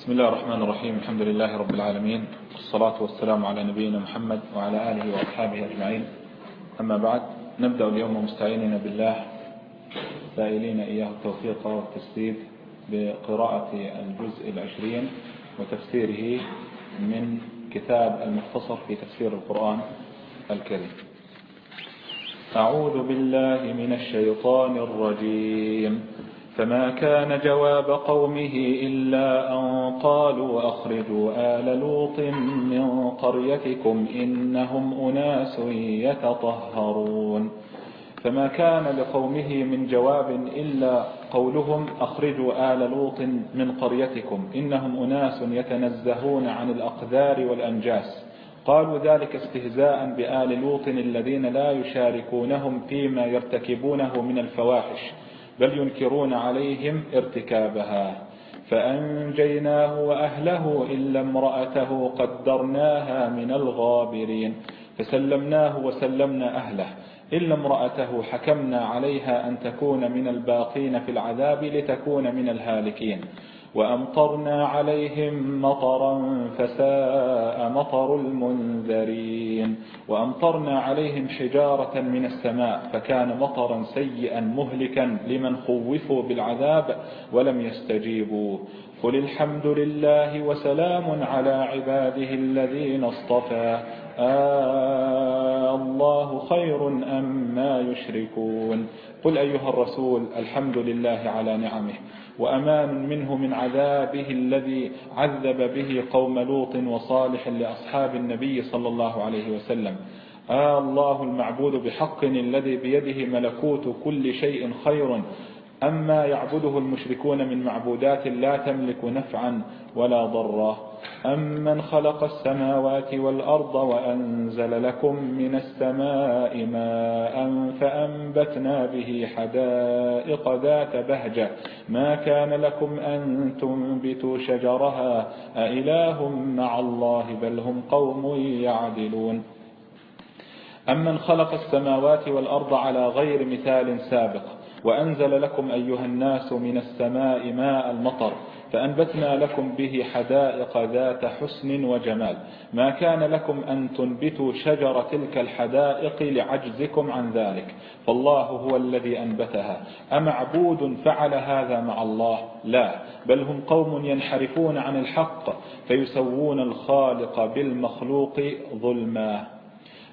بسم الله الرحمن الرحيم الحمد لله رب العالمين والصلاة والسلام على نبينا محمد وعلى آله وأصحابه أجمعين أما بعد نبدأ اليوم مستعينين بالله سائلين إياه التوفيق والتسديد بقراءة الجزء العشرين وتفسيره من كتاب المختصر في تفسير القرآن الكريم أعوذ بالله من الشيطان الرجيم فما كان جواب قومه إلا أن قالوا أخرجوا آل لوط من قريتكم إنهم أناس يتطهرون. فما كان لقومه من جواب إلا قولهم أخرجوا آل لوط من قريتكم إنهم أناس يتنزهون عن الأقذار والأنجاس. قالوا ذلك استهزاء بآل لوط الذين لا يشاركونهم فيما يرتكبونه من الفواحش. بل ينكرون عليهم ارتكابها. فأنجيناه وأهله إلا امرأته قدرناها من الغابرين. فسلمناه وسلمنا أهله إلا امرأته حكمنا عليها أن تكون من الباقين في العذاب لتكون من الهالكين. وأمطرنا عليهم مطرا فساء مطر المنذرين وأمطرنا عليهم حجارة من السماء فكان مطرا سيئا مهلكا لمن خوفوا بالعذاب ولم يستجيبوا قل الحمد لله وسلام على عباده الذين اصطفى آه الله خير أم ما يشركون قل أيها الرسول الحمد لله على نعمه وأمان منه من عذابه الذي عذب به قوم لوط وصالح لأصحاب النبي صلى الله عليه وسلم. آه الله المعبود بحق الذي بيده ملكوت كل شيء خير. أما يعبده المشركون من معبودات لا تملك نفعا ولا ضرا. أمن خلق السماوات والأرض وأنزل لكم من السماء ماء فأنبتنا به حدائق ذات بهجة. ما كان لكم أن تنبتوا شجرها؟ أإله مع الله بل هم قوم يعدلون. أمن خلق السماوات والأرض على غير مثال سابق. وأنزل لكم أيها الناس من السماء ماء المطر فأنبتنا لكم به حدائق ذات حسن وجمال. ما كان لكم أن تنبتوا شجر تلك الحدائق لعجزكم عن ذلك فالله هو الذي أنبتها. أمعبود فعل هذا مع الله؟ لا بل هم قوم ينحرفون عن الحق فيسوون الخالق بالمخلوق ظلما.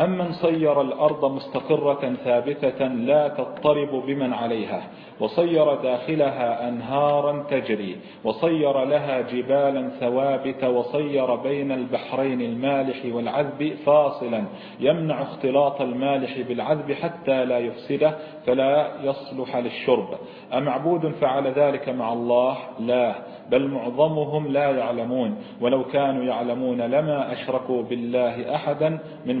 أمن صير الأرض مستقرة ثابتة لا تضطرب بمن عليها وصير داخلها أنهارا تجري وصير لها جبالا ثوابت وصير بين البحرين المالح والعذب فاصلا. يمنع اختلاط المالح بالعذب حتى لا يفسده فلا يصلح للشرب. أمعبود فعل ذلك مع الله؟ لا بل معظمهم لا يعلمون. ولو كانوا يعلمون لما أشركوا بالله أحدا من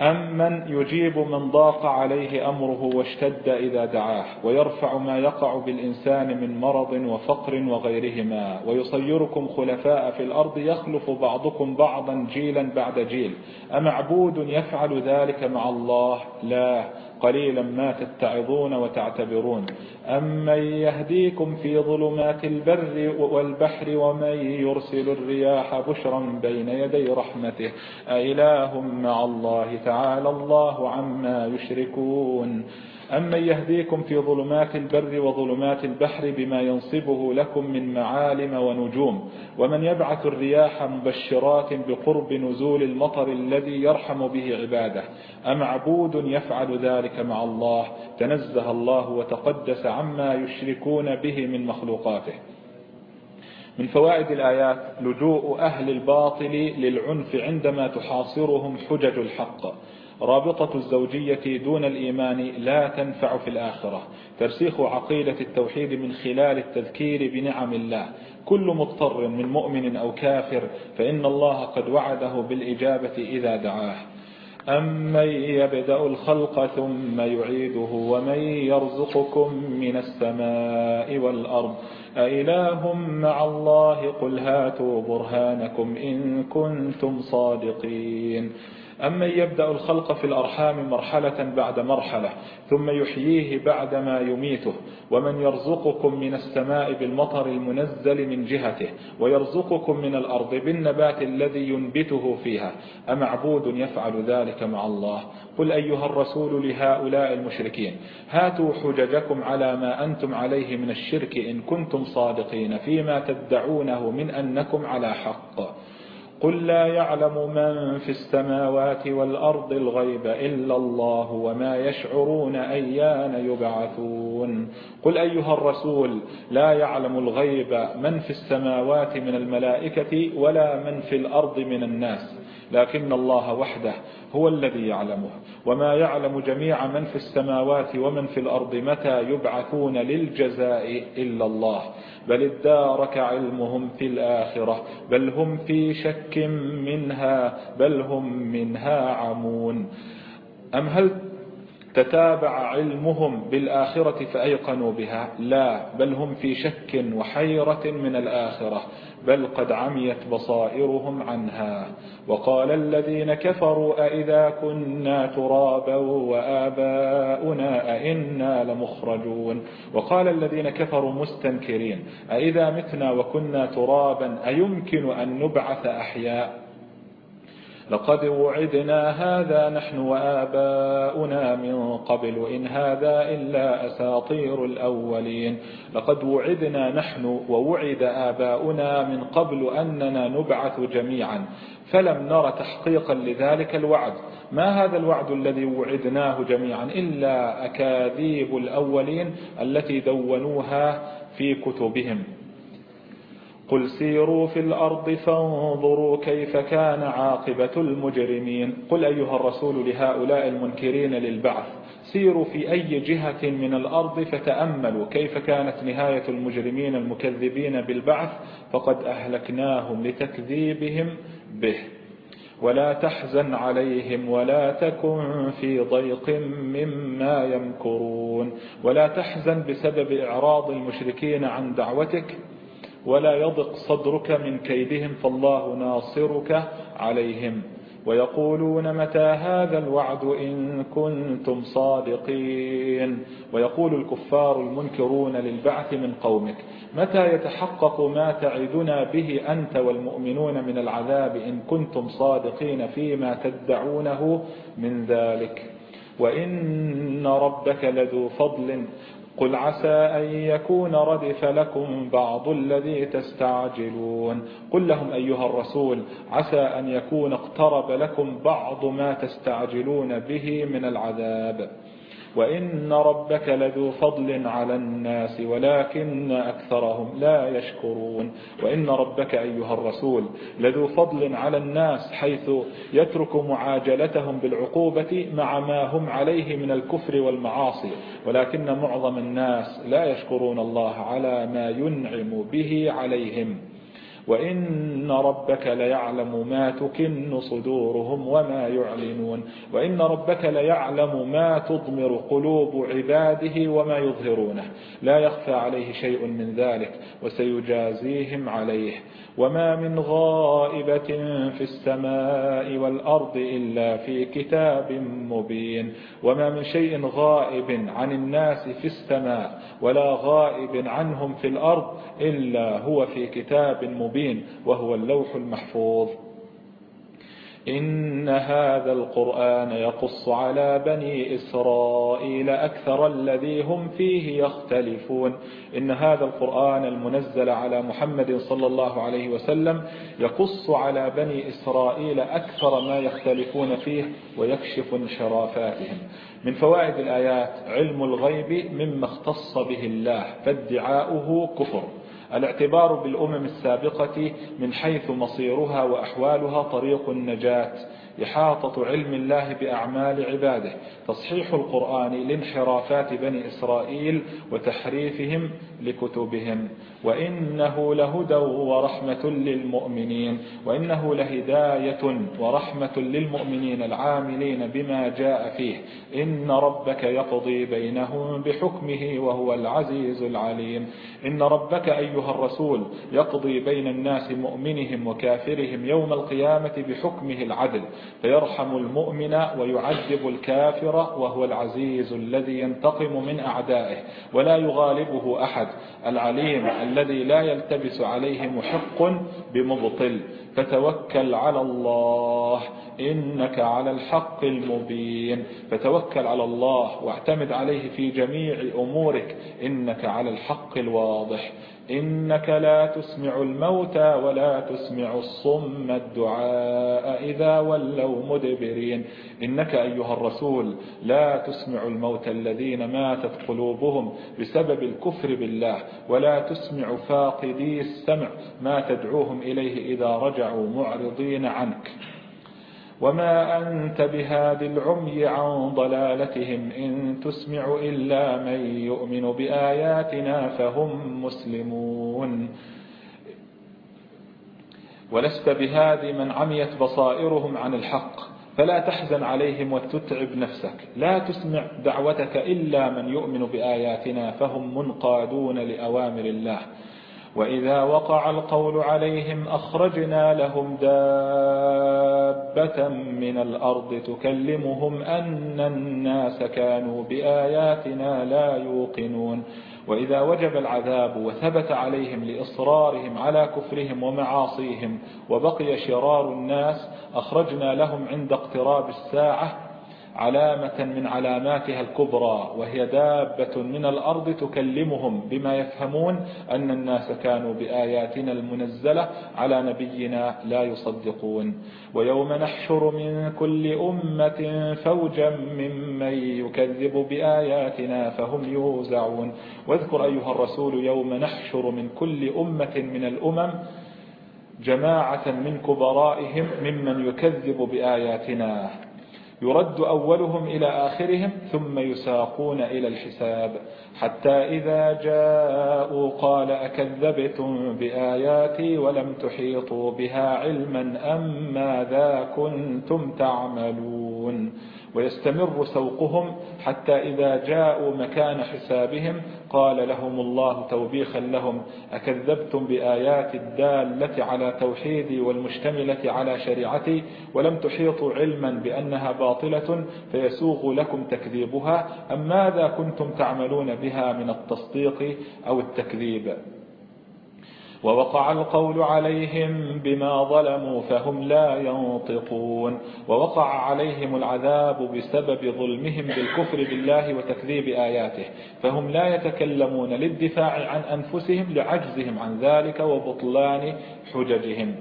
أمن يجيب من ضاق عليه أمره واشتد إذا دعاه ويرفع ما يقع بالإنسان من مرض وفقر وغيرهما ويصيركم خلفاء في الأرض يخلف بعضكم بعضا جيلا بعد جيل. أمعبود يفعل ذلك مع الله؟ لا. قليلا ما تتعظون وتعتبرون. أمن يهديكم في ظلمات البر والبحر ومن يرسل الرياح بشرا بين يدي رحمته أإله مع الله تعالى الله عما يشركون. أمن يهديكم في ظلمات البر وظلمات البحر بما ينصبه لكم من معالم ونجوم ومن يبعث الرياح مبشرات بقرب نزول المطر الذي يرحم به عباده أم عبود يفعل ذلك مع الله تنزه الله وتقدس عما يشركون به من مخلوقاته. من فوائد الآيات لجوء أهل الباطل للعنف عندما تحاصرهم حجج الحق. رابطة الزوجية دون الإيمان لا تنفع في الآخرة. ترسيخ عقيدة التوحيد من خلال التذكير بنعم الله. كل مضطر من مؤمن أو كافر فإن الله قد وعده بالإجابة إذا دعاه. أمن يبدأ الخلق ثم يعيده ومن يرزقكم من السماء والأرض. أإله مع الله قل هاتوا برهانكم إن كنتم صادقين. أمن يبدأ الخلق في الأرحام مرحلة بعد مرحلة ثم يحييه بعدما يميته ومن يرزقكم من السماء بالمطر المنزل من جهته ويرزقكم من الأرض بالنبات الذي ينبته فيها أمعبود يفعل ذلك مع الله؟ قل أيها الرسول لهؤلاء المشركين هاتوا حججكم على ما أنتم عليه من الشرك إن كنتم صادقين فيما تدعونه من أنكم على حق. قل لا يعلم من في السماوات والأرض الغيب إلا الله وما يشعرون أيان يبعثون. قل أيها الرسول لا يعلم الغيب من في السماوات من الملائكة ولا من في الأرض من الناس. لكن الله وحده هو الذي يعلمه. وما يعلم جميع من في السماوات ومن في الأرض متى يبعثون للجزاء إلا الله. بل ادارك علمهم في الآخرة. بل هم في شك منها. بل هم منها عمون. أم هل تتابع علمهم بالآخرة فأيقنوا بها؟ لا. بل هم في شك وحيرة من الآخرة. بل قد عميت بصائرهم عنها. وقال الذين كفروا أئذا كنا ترابا وآباؤنا أئنا لمخرجون. وقال الذين كفروا مستنكرين أئذا متنا وكنا ترابا أيمكن أن نبعث أحياء؟ لقد وعدنا هذا نحن وآباؤنا من قبل إن هذا إلا أساطير الأولين. لقد وعدنا نحن ووعد آباؤنا من قبل أننا نبعث جميعا. فلم نر تحقيقا لذلك الوعد. ما هذا الوعد الذي وعدناه جميعا؟ إلا أكاذيب الأولين التي دونوها في كتبهم. قل سيروا في الأرض فانظروا كيف كان عاقبة المجرمين قل أيها الرسول لهؤلاء المنكرين للبعث سيروا في أي جهة من الأرض فتأملوا كيف كانت نهاية المجرمين المكذبين بالبعث فقد أهلكناهم لتكذيبهم به ولا تحزن عليهم ولا تكن في ضيق مما يمكرون ولا تحزن بسبب إعراض المشركين عن دعوتك ولا يضق صدرك من كيدهم فالله ناصرك عليهم. ويقولون متى هذا الوعد إن كنتم صادقين؟ ويقول الكفار المنكرون للبعث من قومك متى يتحقق ما تعدنا به أنت والمؤمنون من العذاب إن كنتم صادقين فيما تدعونه من ذلك؟ وإن ربك لذو فضل قل عسى أن يكون ردف لكم بعض الذي تستعجلون قل لهم أيها الرسول عسى أن يكون اقترب لكم بعض ما تستعجلون به من العذاب وإن ربك لذو فضل على الناس ولكن أكثرهم لا يشكرون. وإن ربك أيها الرسول لذو فضل على الناس حيث يترك معاجلتهم بالعقوبة مع ما هم عليه من الكفر والمعاصي. ولكن معظم الناس لا يشكرون الله على ما ينعم به عليهم. وإن ربك ليعلم ما تكن صدورهم وما يعلنون وإن ربك ليعلم ما تضمر قلوب عباده وما يظهرونه لا يخفى عليه شيء من ذلك وسيجازيهم عليه وما من غائبة في السماء والأرض إلا في كتاب مبين وما من شيء غائب عن الناس في السماء ولا غائب عنهم في الأرض إلا هو في كتاب مبين وهو اللوح المحفوظ. إن هذا القرآن يقص على بني إسرائيل أكثر الذي هم فيه يختلفون. إن هذا القرآن المنزل على محمد صلى الله عليه وسلم يقص على بني إسرائيل أكثر ما يختلفون فيه ويكشف انحرافاتهم من فوائد الآيات علم الغيب مما اختص به الله فادعاؤه كفر. الاعتبار بالأمم السابقة من حيث مصيرها وأحوالها طريق النجاة. إحاطة علم الله بأعمال عباده. تصحيح القرآن لانحرافات بني إسرائيل وتحريفهم لكتبهم. وإنه لهدى ورحمة للمؤمنين. وإنه لهداية ورحمة للمؤمنين العاملين بما جاء فيه. إن ربك يقضي بينهم بحكمه وهو العزيز العليم. إن ربك أيها الرسول يقضي بين الناس مؤمنهم وكافرهم يوم القيامة بحكمه العدل. فيرحم المؤمن ويعذب الكافر وهو العزيز الذي ينتقم من أعدائه ولا يغالبه أحد. العليم الذي لا يلتبس عليه محق بمبطل. فتوكل على الله إنك على الحق المبين. فتوكل على الله واعتمد عليه في جميع أمورك إنك على الحق الواضح. إنك لا تسمع الموتى ولا تسمع الصم الدعاء إذا ولوا مدبرين. إنك أيها الرسول لا تسمع الموتى الذين ماتت قلوبهم بسبب الكفر بالله ولا تسمع فاقدي السمع ما تدعوهم إليه إذا رجعوا معرضين عنك. وما أنت بهاد العمي عن ضلالتهم إن تسمع إلا من يؤمن بآياتنا فهم مسلمون. ولست بهاد من عميت بصائرهم عن الحق فلا تحزن عليهم وتتعب نفسك. لا تسمع دعوتك إلا من يؤمن بآياتنا فهم منقادون لأوامر الله. وإذا وقع القول عليهم أخرجنا لهم دابة من الأرض تكلمهم أن الناس كانوا بآياتنا لا يوقنون. وإذا وجب العذاب وثبت عليهم لإصرارهم على كفرهم ومعاصيهم وبقي شرار الناس أخرجنا لهم عند اقتراب الساعة علامة من علاماتها الكبرى وهي دابة من الأرض تكلمهم بما يفهمون أن الناس كانوا بآياتنا المنزلة على نبينا لا يصدقون. ويوم نحشر من كل أمة فوجا ممن يكذب بآياتنا فهم يوزعون. واذكر أيها الرسول يوم نحشر من كل أمة من الأمم جماعة من كبرائهم ممن يكذب بآياتنا. يرد أولهم إلى آخرهم ثم يساقون إلى الحساب حتى إذا جاءوا قال أكذبتم بآياتي ولم تحيطوا بها علما أم ماذا كنتم تعملون ويستمر سوقهم حتى إذا جاءوا مكان حسابهم قال لهم الله توبيخا لهم أكذبتم بآيات الدالة على توحيدي والمشتملة على شريعتي ولم تحيطوا علما بأنها باطلة فيسوغ لكم تكذيبها أم ماذا كنتم تعملون بها من التصديق أو التكذيب؟ ووقع القول عليهم بما ظلموا فهم لا ينطقون. ووقع عليهم العذاب بسبب ظلمهم بالكفر بالله وتكذيب آياته. فهم لا يتكلمون للدفاع عن أنفسهم لعجزهم عن ذلك وبطلان حججهم.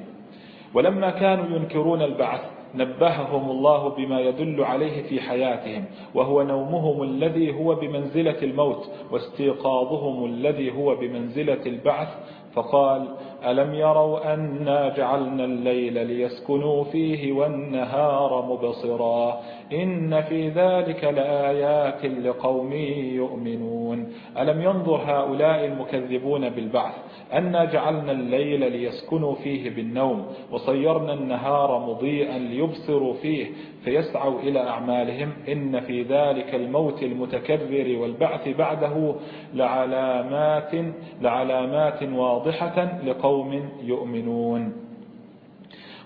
ولما كانوا ينكرون البعث نبههم الله بما يدل عليه في حياتهم وهو نومهم الذي هو بمنزلة الموت واستيقاظهم الذي هو بمنزلة البعث فقال ألم يروا أنا جعلنا الليل ليسكنوا فيه والنهار مبصرا؟ إن في ذلك لآيات لقوم يؤمنون. ألم ينظر هؤلاء المكذبون بالبعث؟ أنا جعلنا الليل ليسكنوا فيه بالنوم وصيرنا النهار مضيئا ليبصروا فيه فيسعوا إلى أعمالهم إن في ذلك الموت المتكرر والبعث بعده لعلامات, لعلامات واضحة لقوم يؤمنون.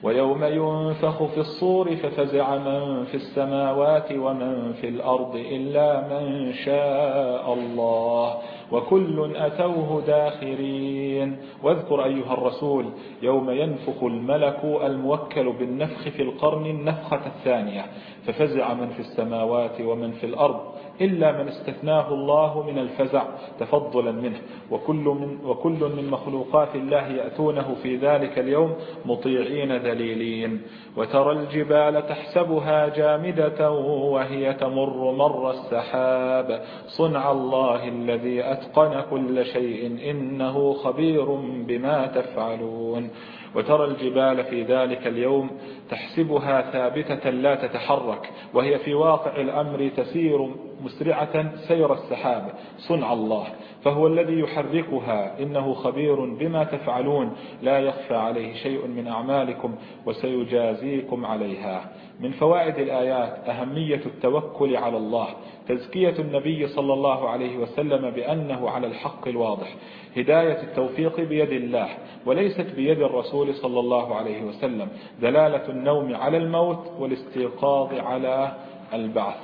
ويوم ينفخ في الصور ففزع من في السماوات ومن في الأرض إلا من شاء الله وكل أتوه داخرين. واذكر أيها الرسول يوم ينفخ الملك الموكل بالنفخ في القرن النفخة الثانية ففزع من في السماوات ومن في الأرض إلا من استثناه الله من الفزع تفضلا منه. وكل من, وكل من مخلوقات الله يأتونه في ذلك اليوم مطيعين ذليلين. وترى الجبال تحسبها جامدة وهي تمر مر السحاب. صنع الله الذي أتقن كل شيء إنه خبير بما تفعلون. وترى الجبال في ذلك اليوم تحسبها ثابتة لا تتحرك وهي في واقع الأمر تسير مسرعة سير السحاب. صنع الله. فهو الذي يحركها. إنه خبير بما تفعلون. لا يخفى عليه شيء من أعمالكم وسيجازيكم عليها. من فوائد الآيات أهمية التوكل على الله. تزكية النبي صلى الله عليه وسلم بأنه على الحق الواضح هداية التوفيق بيد الله وليست بيد الرسول صلى الله عليه وسلم دلالة النوم على الموت والاستيقاظ على البعث.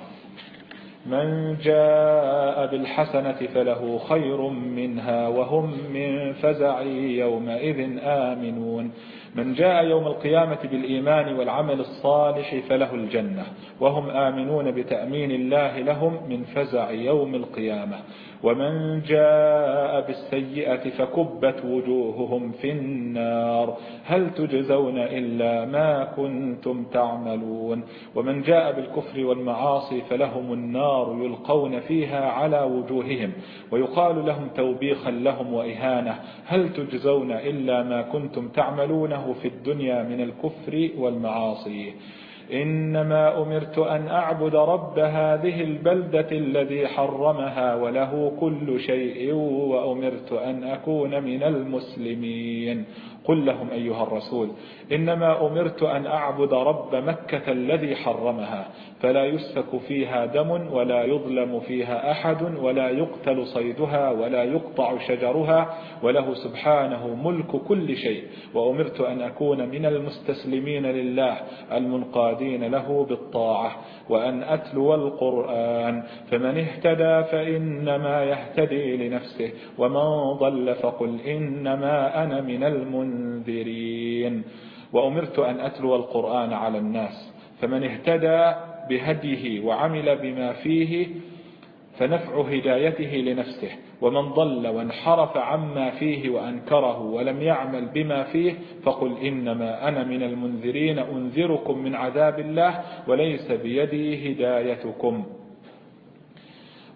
من جاء بالحسنة فله خير منها وهم من فزع يومئذ آمنون. من جاء يوم القيامة بالإيمان والعمل الصالح فله الجنة وهم آمنون بتأمين الله لهم من فزع يوم القيامة. ومن جاء بالسيئة فكبت وجوههم في النار. هل تجزون إلا ما كنتم تعملون؟ ومن جاء بالكفر والمعاصي فلهم النار يلقون فيها على وجوههم ويقال لهم توبيخا لهم وإهانة. هل تجزون إلا ما كنتم تعملونه في الدنيا من الكفر والمعاصي؟ إنما أمرت أن أعبد رب هذه البلدة الذي حرمها وله كل شيء وأمرت أن أكون من المسلمين. قل لهم أيها الرسول إنما أمرت أن أعبد رب مكة الذي حرمها. فلا يسفك فيها دم ولا يظلم فيها أحد ولا يقتل صيدها ولا يقطع شجرها وله سبحانه ملك كل شيء. وأمرت أن أكون من المستسلمين لله المنقادين له بالطاعة وأن أتلو القرآن. فمن اهتدى فإنما يهتدي لنفسه ومن ضل فقل إنما أنا من المنذرين. وأمرت أن أتلو القرآن على الناس. فمن اهتدى بهديه وعمل بما فيه فنفع هدايته لنفسه. ومن ضل وانحرف عما فيه وأنكره ولم يعمل بما فيه فقل إنما أنا من المنذرين أنذركم من عذاب الله وليس بيدي هدايتكم.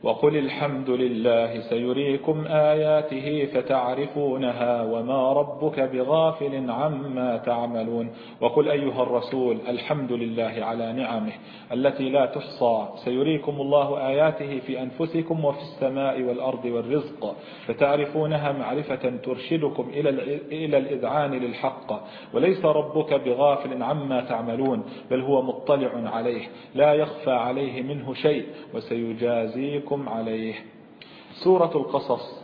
وقل الحمد لله سيريكم آياته فتعرفونها وما ربك بغافل عما تعملون. وقل أيها الرسول الحمد لله على نعمه التي لا تحصى. سيريكم الله آياته في أنفسكم وفي السماء والأرض والرزق فتعرفونها معرفة ترشدكم إلى الإذعان للحق. وليس ربك بغافل عما تعملون بل هو مطلع عليه. لا يخفى عليه منه شيء. وسيجازيكم عليكم عليه. سورة القصص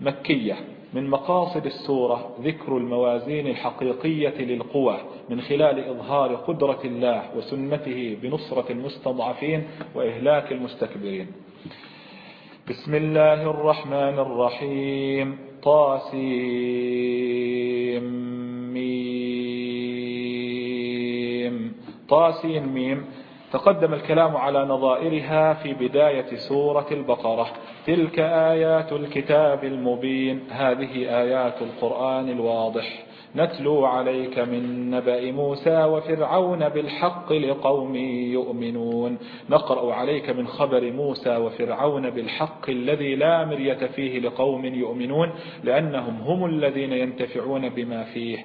مكية من مقاصد السورة ذكر الموازين الحقيقية للقوى من خلال إظهار قدرة الله وسنته بنصرة المستضعفين وإهلاك المستكبرين. بسم الله الرحمن الرحيم. طاسيم ميم. طاسيم ميم. تقدم الكلام على نظائرها في بداية سورة البقرة. تلك آيات الكتاب المبين. هذه آيات القرآن الواضح. نتلو عليك من نبأ موسى وفرعون بالحق لقوم يؤمنون. نقرأ عليك من خبر موسى وفرعون بالحق الذي لا مرية فيه لقوم يؤمنون لأنهم هم الذين ينتفعون بما فيه.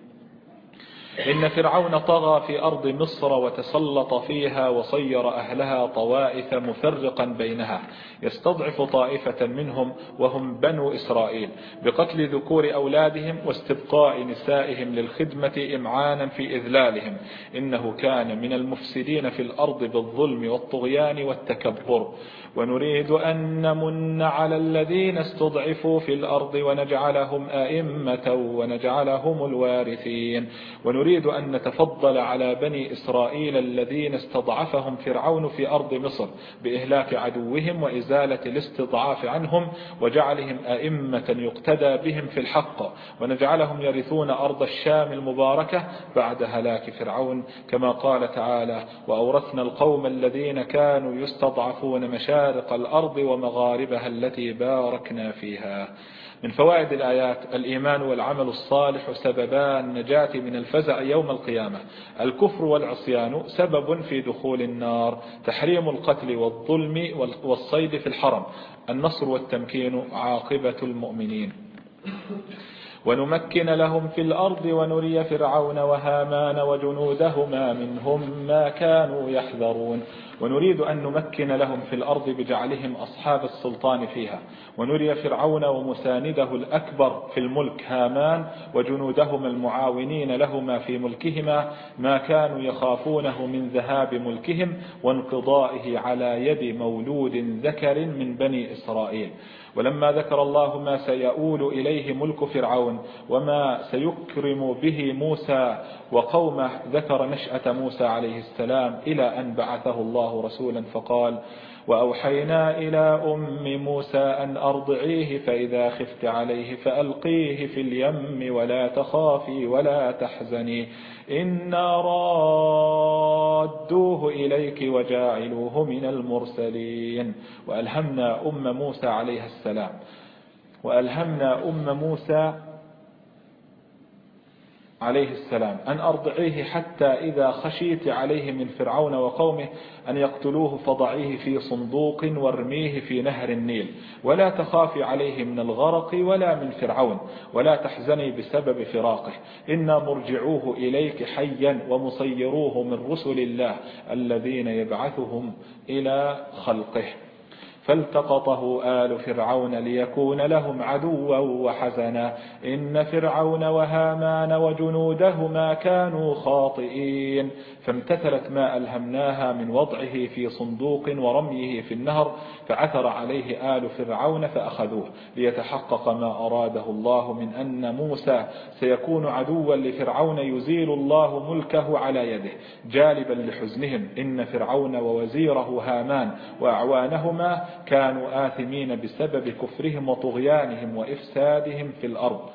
إن فرعون طغى في أرض مصر وتسلط فيها وصير أهلها طوائف مفرقا بينها يستضعف طائفة منهم وهم بنو إسرائيل بقتل ذكور أولادهم واستبقاء نسائهم للخدمة إمعانا في إذلالهم إنه كان من المفسدين في الأرض بالظلم والطغيان والتكبر. ونريد أن نمن على الذين استضعفوا في الأرض ونجعلهم أئمة ونجعلهم الوارثين. ونريد أن نتفضل على بني إسرائيل الذين استضعفهم فرعون في أرض مصر بإهلاك عدوهم وإزالة الاستضعاف عنهم وجعلهم أئمة يقتدى بهم في الحق. ونجعلهم يرثون أرض الشام المباركة بعد هلاك فرعون كما قال تعالى وأورثنا القوم الذين كانوا يستضعفون مشارق الأرض ومغاربها التي باركنا فيها. من فوائد الآيات الإيمان والعمل الصالح سببا النجاة من الفزع يوم القيامة. الكفر والعصيان سبب في دخول النار تحريم القتل والظلم والصيد في الحرم. النصر والتمكين عاقبة المؤمنين. ونمكن لهم في الأرض ونري فرعون وهامان وجنودهما منهم ما كانوا يحذرون. ونريد أن نمكن لهم في الأرض بجعلهم أصحاب السلطان فيها. ونري فرعون ومسانده الأكبر في الملك هامان وجنودهما المعاونين لهما في ملكهما ما كانوا يخافونه من ذهاب ملكهم وانقضائه على يد مولود ذكر من بني إسرائيل. ولما ذكر الله ما سيؤول إليه ملك فرعون وما سيكرم به موسى وقومه ذكر نشأة موسى عليه السلام إلى أن بعثه الله رسولا فقال وأوحينا إلى أم موسى أن أرضعيه فإذا خفت عليه فألقيه في اليم ولا تخافي ولا تحزني إنا رادوه إليك وجاعلوه من المرسلين. وألهمنا أم موسى عليها السلام. وألهمنا أم موسى عليه السلام أن أرضعيه حتى إذا خشيت عليه من فرعون وقومه أن يقتلوه فضعيه في صندوق وارميه في نهر النيل. ولا تخافي عليه من الغرق ولا من فرعون ولا تحزني بسبب فراقه. إنا مرجعوه إليك حيا ومصيروه من رسل الله الذين يبعثهم إلى خلقه. فالتقطه آل فرعون ليكون لهم عدوا وحزنا. إن فرعون وهامان وجنودهما كانوا خاطئين. فامتثلت ما ألهمناها من وضعه في صندوق ورميه في النهر فعثر عليه آل فرعون فأخذوه ليتحقق ما أراده الله من أن موسى سيكون عدوا لفرعون يزيل الله ملكه على يده جالبا لحزنهم. إن فرعون ووزيره هامان وأعوانهما كانوا آثمين بسبب كفرهم وطغيانهم وإفسادهم في الأرض.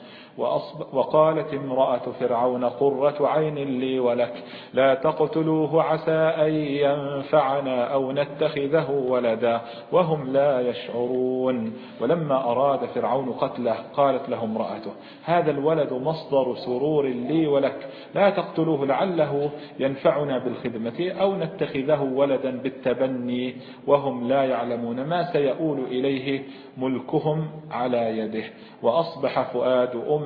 وقالت امرأة فرعون قرة عين لي ولك لا تقتلوه عسى أن ينفعنا أو نتخذه ولدا وهم لا يشعرون. ولما أراد فرعون قتله قالت له امرأته هذا الولد مصدر سرور لي ولك لا تقتلوه لعله ينفعنا بالخدمة أو نتخذه ولدا بالتبني وهم لا يعلمون ما سيؤول إليه ملكهم على يده. وأصبح فؤاد أم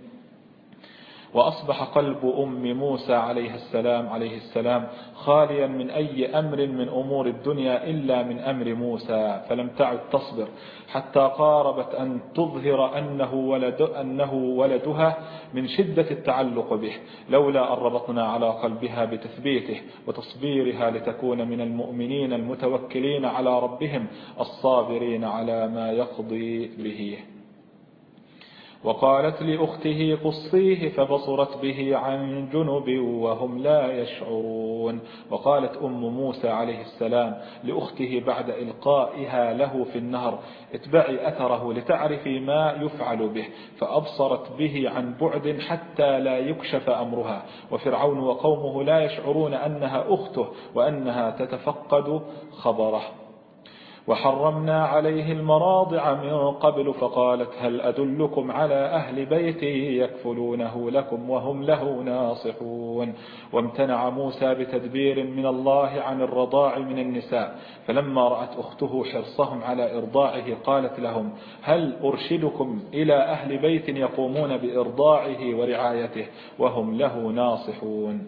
وأصبح قلب أم موسى عليه السلام عليه السلام خاليا من أي أمر من أمور الدنيا إلا من أمر موسى فلم تعد تصبر حتى قاربت أن تظهر أنه, ولد أنه ولدها من شدة التعلق به لولا أن ربطنا على قلبها بتثبيته وتصبيرها لتكون من المؤمنين المتوكلين على ربهم الصابرين على ما يقضي به. وقالت لأخته قصيه فبصرت به عن جنب وهم لا يشعرون. وقالت أم موسى عليه السلام لأخته بعد إلقائها له في النهر اتبعي أثره لتعرفي ما يفعل به. فأبصرت به عن بعد حتى لا يكشف أمرها. وفرعون وقومه لا يشعرون أنها أخته وأنها تتفقد خبره. وحرمنا عليه المراضع من قبل فقالت هل أدلكم على أهل بيتي يكفلونه لكم وهم له ناصحون؟ وامتنع موسى بتدبير من الله عن الرضاع من النساء فلما رأت أخته حرصهم على إرضاعه قالت لهم هل أرشدكم إلى أهل بيت يقومون بإرضاعه ورعايته وهم له ناصحون؟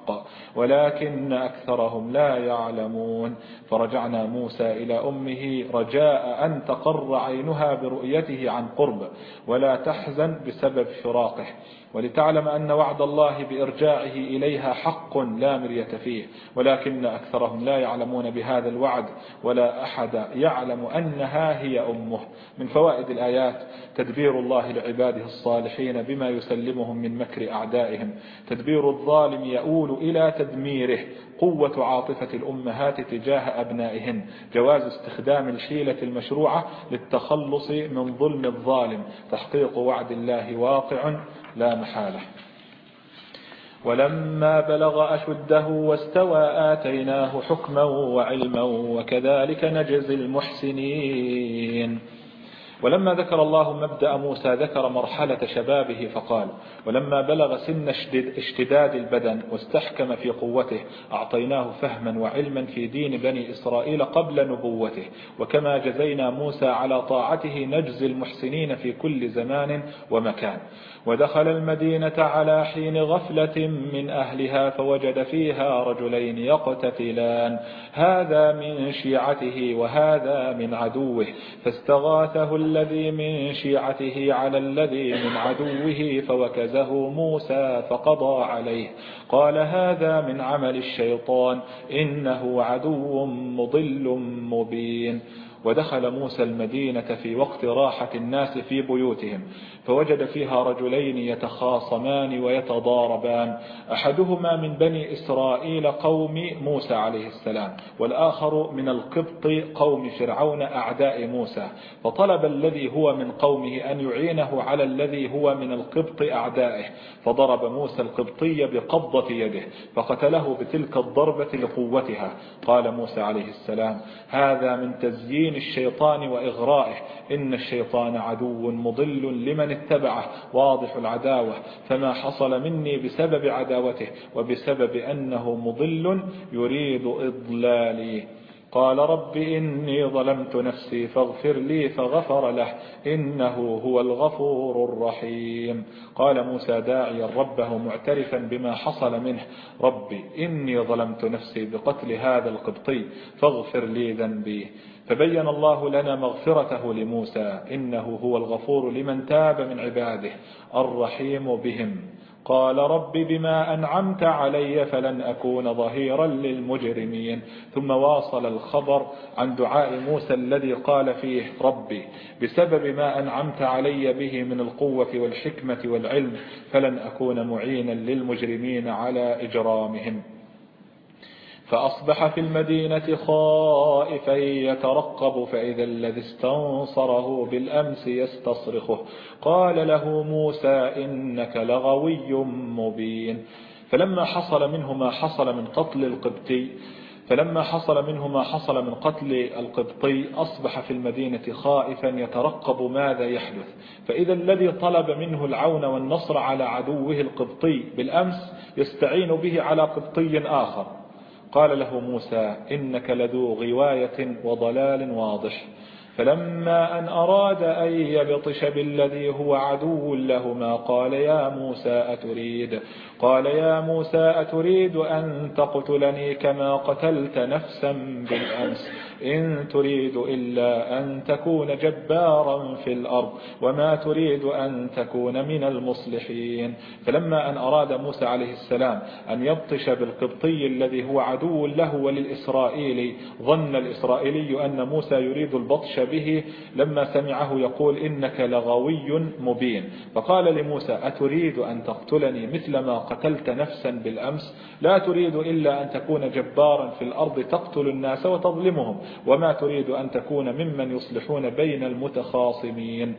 الحق ولكن أكثرهم لا يعلمون. فرجعنا موسى إلى أمه رجاء أن تقر عينها برؤيته عن قرب ولا تحزن بسبب فراقه. ولتعلم أن وعد الله بإرجاعه إليها حق لا مرية فيه ولكن أكثرهم لا يعلمون بهذا الوعد ولا أحد يعلم أنها هي أمه. من فوائد الآيات تدبير الله لعباده الصالحين بما يسلمهم من مكر أعدائهم. تدبير الظالم يؤول إلى تدميره قوة عاطفة الأمهات تجاه أبنائهن. جواز استخدام الحيلة المشروعة للتخلص من ظلم الظالم. تحقيق وعد الله واقع لا محالة. ولما بلغ أشده واستوى آتيناه حكما وعلما وكذلك نجزي المحسنين. ولما ذكر الله مبدأ موسى ذكر مرحلة شبابه فقال ولما بلغ سن اشتداد البدن واستحكم في قوته أعطيناه فهما وعلما في دين بني إسرائيل قبل نبوته وكما جزينا موسى على طاعته نجزي المحسنين في كل زمان ومكان. ودخل المدينة على حين غفلة من أهلها فوجد فيها رجلين يقتتلان. هذا من شيعته وهذا من عدوه. فاستغاثه الذي من شيعته على الذي من عدوه فوكزه موسى فقضى عليه. قال هذا من عمل الشيطان. إنه عدو مضل مبين. ودخل موسى المدينة في وقت راحة الناس في بيوتهم. فوجد فيها رجلين يتخاصمان ويتضاربان. أحدهما من بني إسرائيل قوم موسى عليه السلام والآخر من القبط قوم فرعون أعداء موسى. فطلب الذي هو من قومه أن يعينه على الذي هو من القبط أعدائه. فضرب موسى القبطي بقبضة يده فقتله بتلك الضربة لقوتها. قال موسى عليه السلام هذا من تزيين الشيطان وإغرائه. إن الشيطان عدو مضل لمن اتبعه واضح العداوة. فما حصل مني بسبب عداوته وبسبب أنه مضل يريد إضلالي. قال رب إني ظلمت نفسي فاغفر لي فغفر له إنه هو الغفور الرحيم. قال موسى داعيا ربه معترفا بما حصل منه. ربي إني ظلمت نفسي بقتل هذا القبطي فاغفر لي ذنبي. فبين الله لنا مغفرته لموسى إنه هو الغفور لمن تاب من عباده الرحيم بهم. قال رب بما أنعمت علي فلن أكون ظهيرا للمجرمين. ثم واصل الخبر عن دعاء موسى الذي قال فيه ربي بسبب ما أنعمت علي به من القوة والحكمة والعلم فلن أكون معينا للمجرمين على إجرامهم. فأصبح في المدينة خائفا يترقب فإذا الذي استنصره بالأمس يستصرخه. قال له موسى إنك لغوي مبين. فلما حصل منه ما حصل من قتل القبطي فلما حصل منه ما حصل من قتل القبطي أصبح في المدينة خائفا يترقب ماذا يحدث. فإذا الذي طلب منه العون والنصر على عدوه القبطي بالأمس يستعين به على قبطي آخر. قال له موسى إنك لذو غواية وضلال واضح. فلما أن أراد أن يبطش بالذي هو عدو لهما قال يا موسى أتريد؟ قال يا موسى أتريد أن تقتلني كما قتلت نفسا بالأمس. إن تريد إلا أن تكون جبارا في الأرض وما تريد أن تكون من المصلحين. فلما أن أراد موسى عليه السلام أن يبطش بالقبطي الذي هو عدو له وللإسرائيلي ظن الإسرائيلي أن موسى يريد البطش به لما سمعه يقول إنك لغوي مبين. فقال لموسى أتريد أن تقتلني مثل ما قتلت نفسا بالأمس؟ لا تريد إلا أن تكون جبارا في الأرض تقتل الناس وتظلمهم. وما تريد أن تكون ممن يصلحون بين المتخاصمين.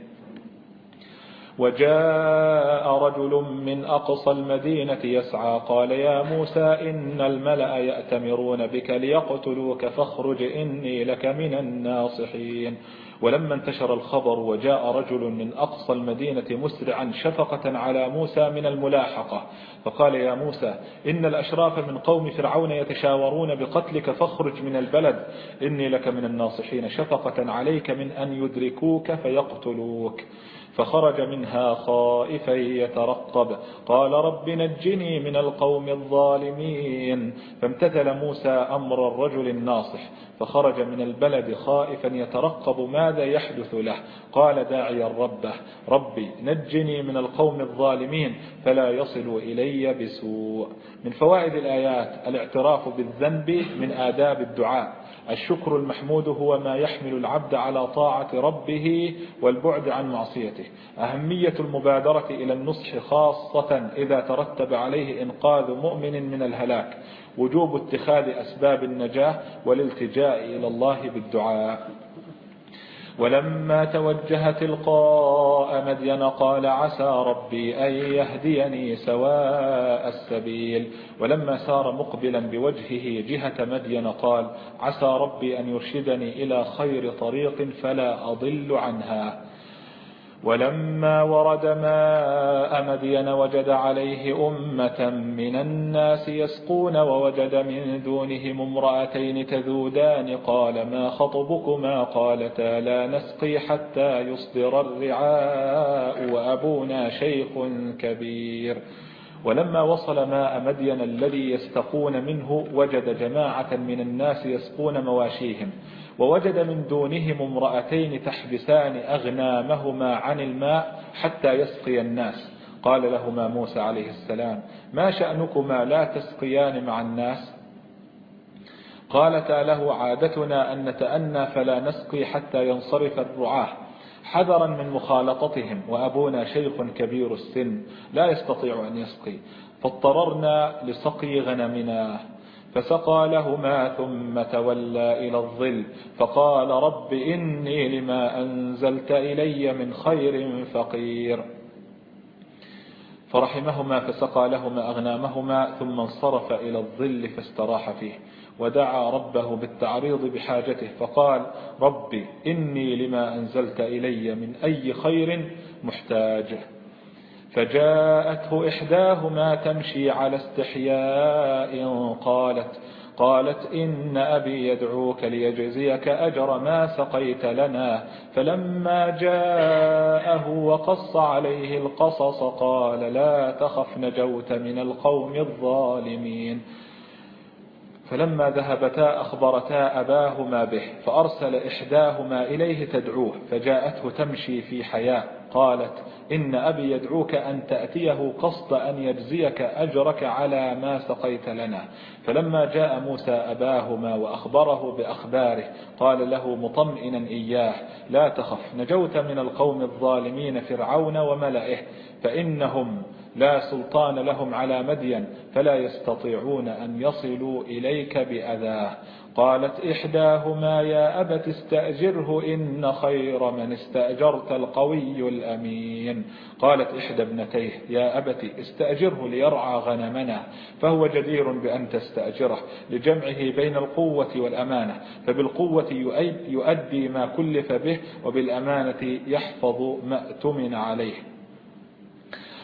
وجاء رجل من أقصى المدينة يسعى قال يا موسى إن الملأ يأتمرون بك ليقتلوك فاخرج إني لك من الناصحين. ولما انتشر الخبر وجاء رجل من أقصى المدينة مسرعا شفقة على موسى من الملاحقة فقال يا موسى إن الأشراف من قوم فرعون يتشاورون بقتلك فاخرج من البلد إني لك من الناصحين شفقة عليك من أن يدركوك فيقتلوك. فخرج منها خائفا يترقب. قال رب نجني من القوم الظالمين. فامتثل موسى أمر الرجل الناصح. فخرج من البلد خائفا يترقب ماذا يحدث له. قال داعيا ربه ربي نجني من القوم الظالمين فلا يصل إلي بسوء. من فوائد الآيات الاعتراف بالذنب من آداب الدعاء. الشكر المحمود هو ما يحمل العبد على طاعة ربه والبعد عن معصيته. أهمية المبادرة إلى النصح خاصة إذا ترتب عليه إنقاذ مؤمن من الهلاك. وجوب اتخاذ أسباب النجاة والالتجاء إلى الله بالدعاء. ولما توجه تلقاء مدين قال عسى ربي أن يهديني سواء السبيل. ولما سار مقبلا بوجهه جهة مدين قال عسى ربي أن يرشدني إلى خير طريق فلا أضل عنها. ولما ورد ماء مدين وجد عليه أمة من الناس يسقون ووجد من دونهم امرأتين تذودان قال ما خطبكما قالتا لا نسقي حتى يصدر الرعاء وأبونا شيخ كبير ولما وصل ماء مدين الذي يستقون منه وجد جماعة من الناس يسقون مواشيهم ووجد من دونهم امرأتين تحبسان أغنامهما عن الماء حتى يسقي الناس. قال لهما موسى عليه السلام ما شأنكما لا تسقيان مع الناس؟ قالتا له عادتنا أن نتأنى فلا نسقي حتى ينصرف الرعاه. حذرا من مخالطتهم وأبونا شيخ كبير السن لا يستطيع أن يسقي فاضطررنا لسقي غنمنا. فسقى لهما ثم تولى إلى الظل فقال رب إني لما أنزلت إلي من خير فقير. فرحمهما فسقى لهما أغنامهما ثم انصرف إلى الظل فاستراح فيه ودعا ربه بالتعريض بحاجته فقال ربي إني لما أنزلت إلي من أي خير محتاج فجاءته إحداهما تمشي على استحياء قالت قالت إن أبي يدعوك ليجزيك أجر ما سقيت لنا. فلما جاءه وقص عليه القصص قال لا تخف نجوت من القوم الظالمين. فلما ذهبتا أخبرتا أباهما به فأرسل إحداهما إليه تدعوه فجاءته تمشي في حياء. قالت إن أبي يدعوك أن تأتيه قصد أن يجزيك أجرك على ما سقيت لنا. فلما جاء موسى أباهما وأخبره بأخباره قال له مطمئنا إياه لا تخف نجوت من القوم الظالمين فرعون وملئه فإنهم لا سلطان لهم على مدين فلا يستطيعون أن يصلوا إليك بأذاه قالت إحداهما يا أبت استأجره إن خير من استأجرت القوي الأمين. قالت إحدى ابنتيه يا أبت استأجره ليرعى غنمنا. فهو جدير بأن تستأجره لجمعه بين القوة والأمانة فبالقوة يؤدي ما كلف به وبالأمانة يحفظ ما أتمن عليه.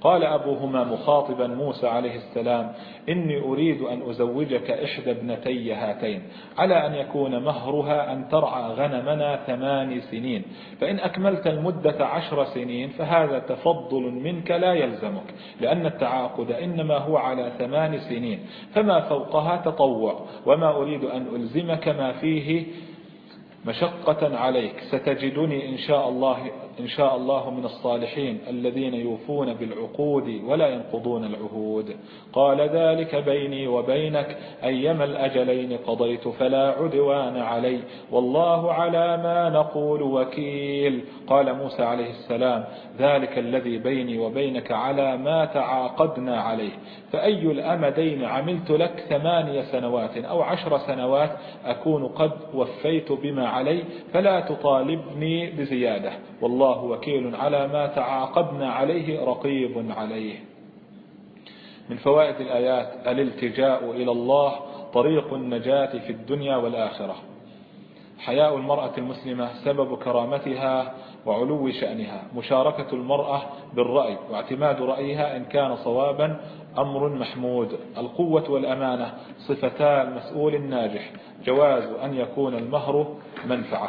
قال أبوهما مخاطبا موسى عليه السلام إني أريد أن أزوجك إحدى ابنتي هاتين على أن يكون مهرها أن ترعى غنمنا ثمان سنين فإن أكملت المدة عشر سنين فهذا تفضل منك لا يلزمك لأن التعاقد إنما هو على ثمان سنين فما فوقها تطوع وما أريد أن ألزمك ما فيه مشقة عليك. ستجدني إن شاء الله إن شاء الله من الصالحين الذين يوفون بالعقود ولا ينقضون العهود. قال ذلك بيني وبينك أيما الأجلين قضيت فلا عدوان علي. والله على ما نقول وكيل. قال موسى عليه السلام ذلك الذي بيني وبينك على ما تعاقدنا عليه. فأي الأمدين عملت لك ثمانية سنوات أو عشر سنوات أكون قد وفيت بما علي فلا تطالبني بزيادة. والله وكيل على ما تعاقدنا عليه رقيب عليه. من فوائد الآيات الالتجاء إلى الله طريق النجاة في الدنيا والآخرة. حياء المرأة المسلمة سبب كرامتها وعلو شأنها مشاركة المرأة بالرأي واعتماد رأيها إن كان صوابا أمر محمود. القوة والأمانة صفتا المسؤول الناجح جواز أن يكون المهر منفعة.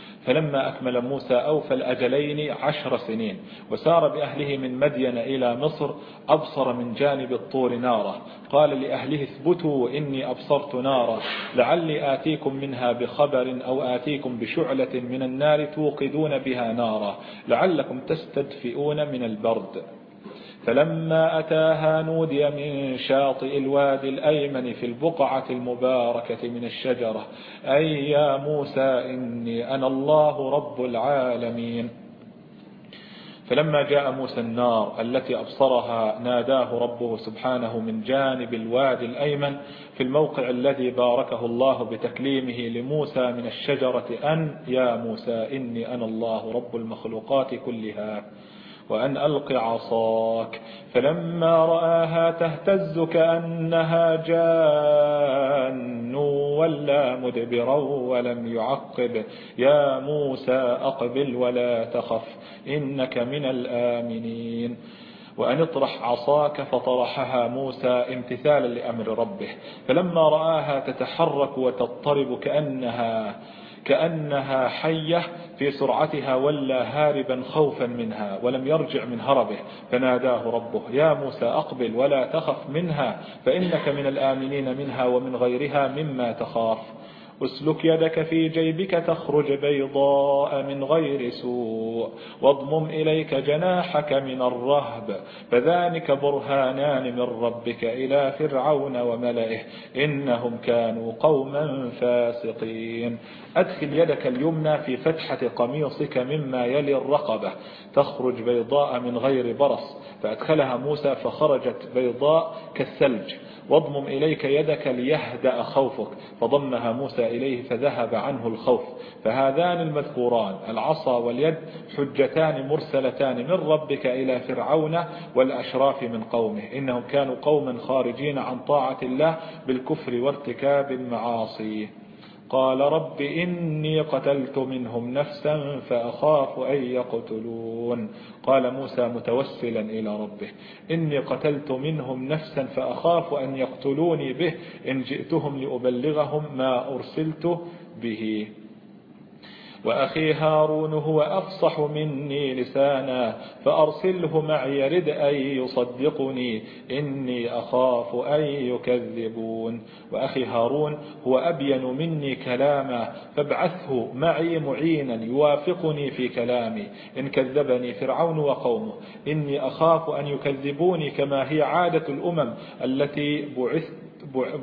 فلما أكمل موسى أوفى الأجلين عشر سنين وسار بأهله من مدين إلى مصر أبصر من جانب الطور نارا قال لأهله اثبتوا إني أبصرت نارا لعلي آتيكم منها بخبر أو آتيكم بشعلة من النار توقدون بها نارا لعلكم تستدفئون من البرد. فلما أتاها نودي من شاطئ الوادي الأيمن في البقعة المباركة من الشجرة أي يا موسى إني أنا الله رب العالمين. فلما جاء موسى النار التي أبصرها ناداه ربه سبحانه من جانب الوادي الأيمن في الموقع الذي باركه الله بتكليمه لموسى من الشجرة أن يا موسى إني أنا الله رب المخلوقات كلها. وأن ألق عصاك فلما رآها تهتز كأنها جان ولا مدبرا ولم يعقب. يا موسى أقبل ولا تخف إنك من الآمنين. وأن اطرح عصاك فطرحها موسى امتثالا لأمر ربه فلما رآها تتحرك وتضطرب كأنها كأنها حية في سرعتها ولا هاربا خوفا منها ولم يرجع من هربه. فناداه ربه يا موسى أقبل ولا تخف منها فإنك من الآمنين منها ومن غيرها مما تخاف. اسلك يدك في جيبك تخرج بيضاء من غير سوء واضمم إليك جناحك من الرهب فذلك برهانان من ربك إلى فرعون وملئه إنهم كانوا قوما فاسقين. أدخل يدك اليمنى في فتحة قميصك مما يلي الرقبة تخرج بيضاء من غير برص فأدخلها موسى فخرجت بيضاء كالثلج واضمم إليك يدك ليهدأ خوفك فضمها موسى إليه فذهب عنه الخوف. فهذان المذكوران العصا واليد حجتان مرسلتان من ربك إلى فرعون والأشراف من قومه. إنهم كانوا قوما خارجين عن طاعة الله بالكفر وارتكاب المعاصي. قال رب إني قتلت منهم نفسا فأخاف أن يقتلون. قال موسى متوسلا إلى ربه إني قتلت منهم نفسا فأخاف أن يقتلوني به إن جئتهم لأبلغهم ما أرسلت به. وأخي هارون هو أفصح مني لسانا فأرسله معي رد أن يصدقني إني أخاف أن يكذبون. وأخي هارون هو أبين مني كلاما فابعثه معي معينا يوافقني في كلامي. إن كذبني فرعون وقومه إني أخاف أن يكذبوني كما هي عادة الأمم التي بعثت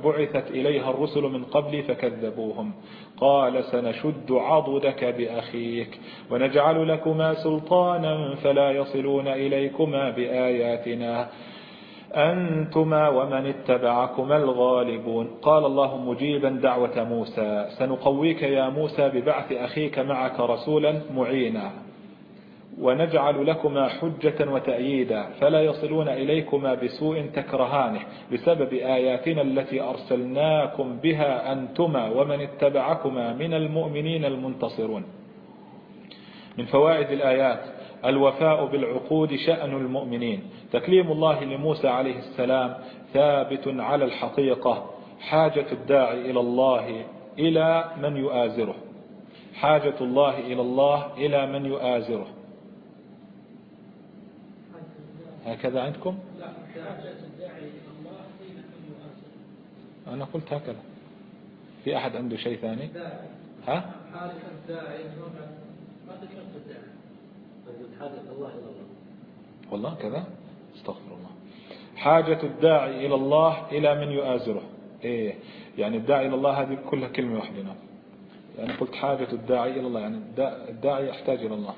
بعثت إليها الرسل من قبل فكذبوهم. قال سنشد عضدك بأخيك ونجعل لكما سلطانا فلا يصلون إليكما بآياتنا. أنتما ومن اتبعكما الغالبون. قال الله مجيبا دعوة موسى. سنقويك يا موسى ببعث أخيك معك رسولا معينا. ونجعل لكما حجة وتأييدا فلا يصلون إليكما بسوء تكرهانه بسبب آياتنا التي أرسلناكم بها أنتما ومن اتبعكما من المؤمنين المنتصرون. من فوائد الآيات الوفاء بالعقود شأن المؤمنين. تكليم الله لموسى عليه السلام ثابت على الحقيقة حاجة الداعي إلى الله إلى من يؤازره. حاجة الله إلى الله إلى من يؤازره. هكذا عندكم؟ لا أنا قلت هكذا. في أحد عنده شيء ثاني؟ ها؟ حاجة الداعي. ما ذكرت الداعي. حاجة الله إلى الله. والله كذا؟ استغفر الله. حاجة الداعي إلى الله إلى من يؤازره. إيه يعني الداعي إلى الله هذه كلها كلمة واحدة نعم. يعني قلت حاجة الداعي إلى الله يعني الداعي يحتاج إلى الله.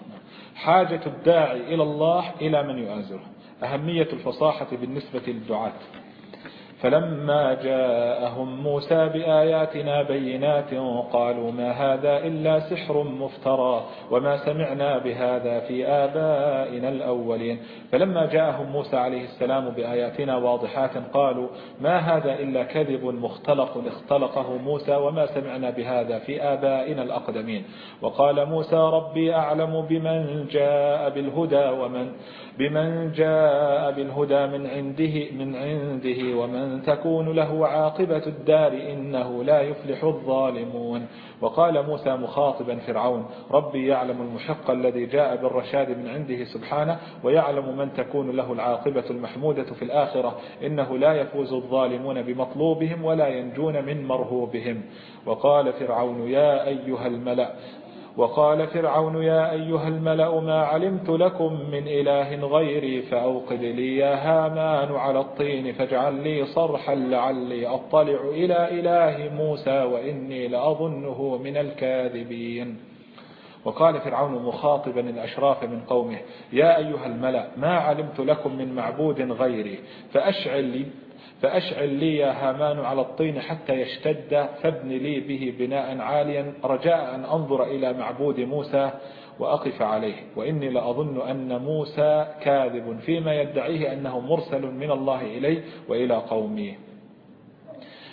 حاجة الداعي إلى الله إلى من يؤازره. أهمية الفصاحة بالنسبة للدعاة. فلما جاءهم موسى بآياتنا بينات قالوا ما هذا إلا سحر مفترى وما سمعنا بهذا في آبائنا الأولين. فلما جاءهم موسى عليه السلام بآياتنا واضحات قالوا ما هذا إلا كذب مختلق اختلقه موسى وما سمعنا بهذا في آبائنا الأقدمين. وقال موسى ربي أعلم بمن جاء بالهدى ومن بمن جاء بالهدى من عنده من عنده ومن تكون له عاقبة الدار إنه لا يفلح الظالمون. وقال موسى مخاطبا فرعون ربي يعلم المحق الذي جاء بالرشاد من عنده سبحانه ويعلم من تكون له العاقبة المحمودة في الآخرة إنه لا يفوز الظالمون بمطلوبهم ولا ينجون من مرهوبهم. وقال فرعون يا أيها الملأ وقال فرعون يا أيها الملأ ما علمت لكم من إله غيري فأوقد لي يا هامان على الطين فاجعل لي صرحا لعلي أطلع إلى إله موسى وإني لأظنه من الكاذبين. وقال فرعون مخاطبا الأشراف من قومه يا أيها الملأ ما علمت لكم من معبود غيري فأشعل لي فأشعل لي يا هامان على الطين حتى يشتد فابن لي به بناء عاليا. رجاء أن أنظر إلى معبود موسى وأقف عليه. وإني لأظن أن موسى كاذب فيما يدعيه أنه مرسل من الله إليه وإلى قومه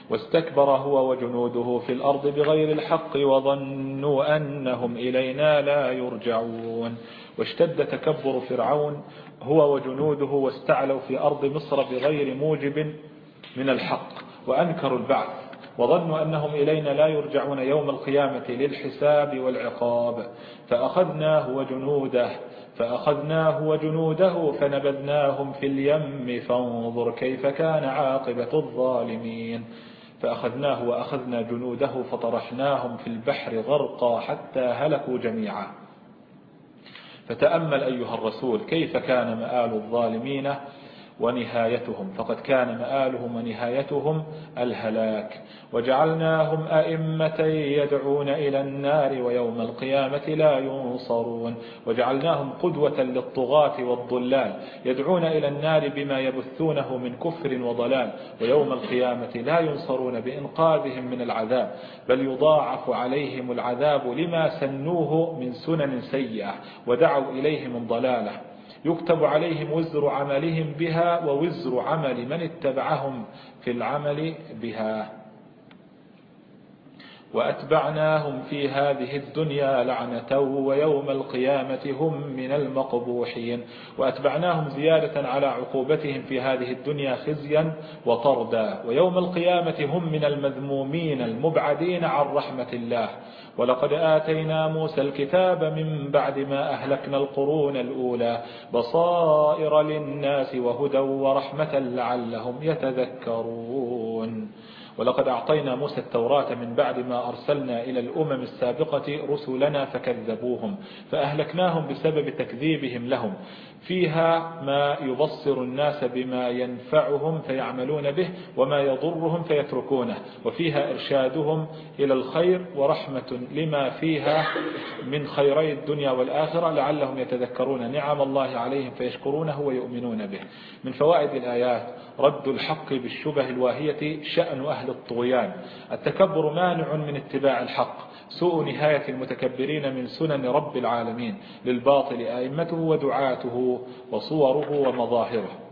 واستكبر هو وجنوده في الأرض بغير الحق وظنوا أنهم إلينا لا يرجعون. واشتد تكبر فرعون هو وجنوده واستعلوا في أرض مصر بغير موجب. من الحق وأنكروا البعث وظنوا أنهم إلينا لا يرجعون يوم القيامة للحساب والعقاب فأخذناه وجنوده فأخذناه وجنوده فنبذناهم في اليم فانظر كيف كان عاقبة الظالمين فأخذناه وأخذنا جنوده فطرحناهم في البحر غرقا حتى هلكوا جميعا فتأمل أيها الرسول كيف كان مآل الظالمين ونهايتهم. فقد كان مآلهم ونهايتهم الهلاك. وجعلناهم أئمة يدعون إلى النار ويوم القيامة لا ينصرون. وجعلناهم قدوة للطغاة والضلال يدعون إلى النار بما يبثونه من كفر وضلال ويوم القيامة لا ينصرون بإنقاذهم من العذاب بل يضاعف عليهم العذاب لما سنوه من سنن سيئة ودعوا إليه من ضلاله يكتب عليهم وزر عملهم بها ووزر عمل من اتبعهم في العمل بها. وأتبعناهم في هذه الدنيا لعنة ويوم القيامة هم من المقبوحين. وأتبعناهم زيادة على عقوبتهم في هذه الدنيا خزيا وطردا. ويوم القيامة هم من المذمومين المبعدين عن رحمة الله. ولقد آتينا موسى الكتاب من بعد ما أهلكنا القرون الأولى بصائر للناس وهدى ورحمة لعلهم يتذكرون. ولقد أعطينا موسى التوراة من بعد ما أرسلنا إلى الأمم السابقة رسلنا فكذبوهم فأهلكناهم بسبب تكذيبهم لهم. فيها ما يبصر الناس بما ينفعهم فيعملون به وما يضرهم فيتركونه. وفيها إرشادهم إلى الخير ورحمة لما فيها من خيري الدنيا والآخرة لعلهم يتذكرون نعم الله عليهم فيشكرونه ويؤمنون به. من فوائد الآيات رد الحق بالشبه الواهية شأن أهل الطغيان. التكبر مانع من اتباع الحق. سوء نهاية المتكبرين من سنن رب العالمين. للباطل آئمته ودعاته وصوره ومظاهره.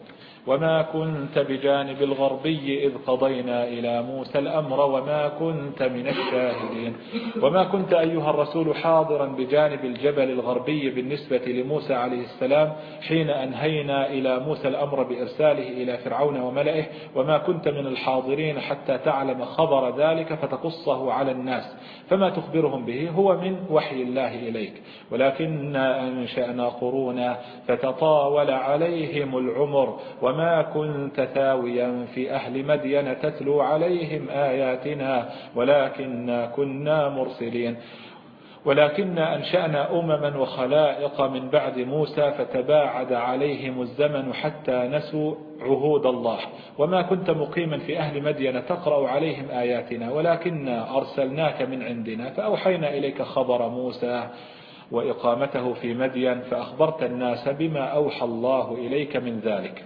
وما كنت بجانب الغربي إذ قضينا إلى موسى الأمر وما كنت من الشاهدين وما كنت أيها الرسول حاضرا بجانب الجبل الغربي بالنسبة لموسى عليه السلام حين أنهينا إلى موسى الأمر بإرساله إلى فرعون وملئه وما كنت من الحاضرين حتى تعلم خبر ذلك فتقصه على الناس فما تخبرهم به هو من وحي الله إليك ولكن أنشأنا قرونا فتطاول عليهم العمر وما كنت ثاويا في أهل مدين تتلو عليهم آياتنا ولكن كنا مرسلين ولكن أنشأنا أمما وخلائق من بعد موسى فتباعد عليهم الزمن حتى نسوا عهود الله وما كنت مقيما في أهل مدين تقرأ عليهم آياتنا ولكننا أرسلناك من عندنا فأوحينا إليك خبر موسى وإقامته في مدين فأخبرت الناس بما أوحى الله إليك من ذلك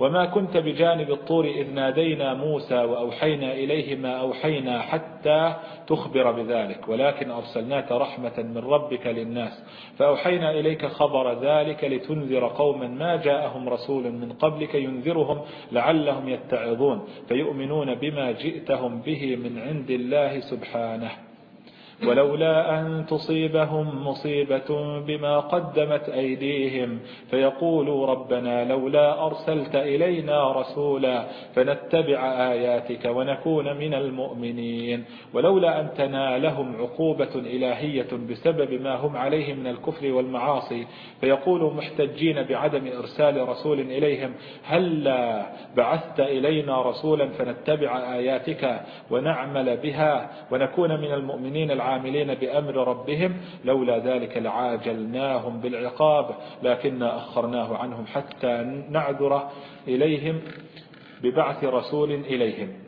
وما كنت بجانب الطور إذ نادينا موسى وأوحينا إليه ما أوحينا حتى تخبر بذلك ولكن أرسلناك رحمة من ربك للناس. فأوحينا إليك خبر ذلك لتنذر قوما ما جاءهم رسول من قبلك ينذرهم لعلهم يتعظون. فيؤمنون بما جئتهم به من عند الله سبحانه. ولولا أن تصيبهم مصيبة بما قدمت أيديهم فيقولوا ربنا لولا أرسلت إلينا رسولا فنتبع آياتك ونكون من المؤمنين. ولولا أن تنالهم عقوبة إلهية بسبب ما هم عليه من الكفر والمعاصي فيقولوا محتجين بعدم إرسال رسول إليهم هلا بعثت إلينا رسولا فنتبع آياتك ونعمل بها ونكون من المؤمنين العالمين العاملين بأمر ربهم لولا ذلك لعاجلناهم بالعقاب لكننا أخرناه عنهم حتى نعذر إليهم ببعث رسول إليهم.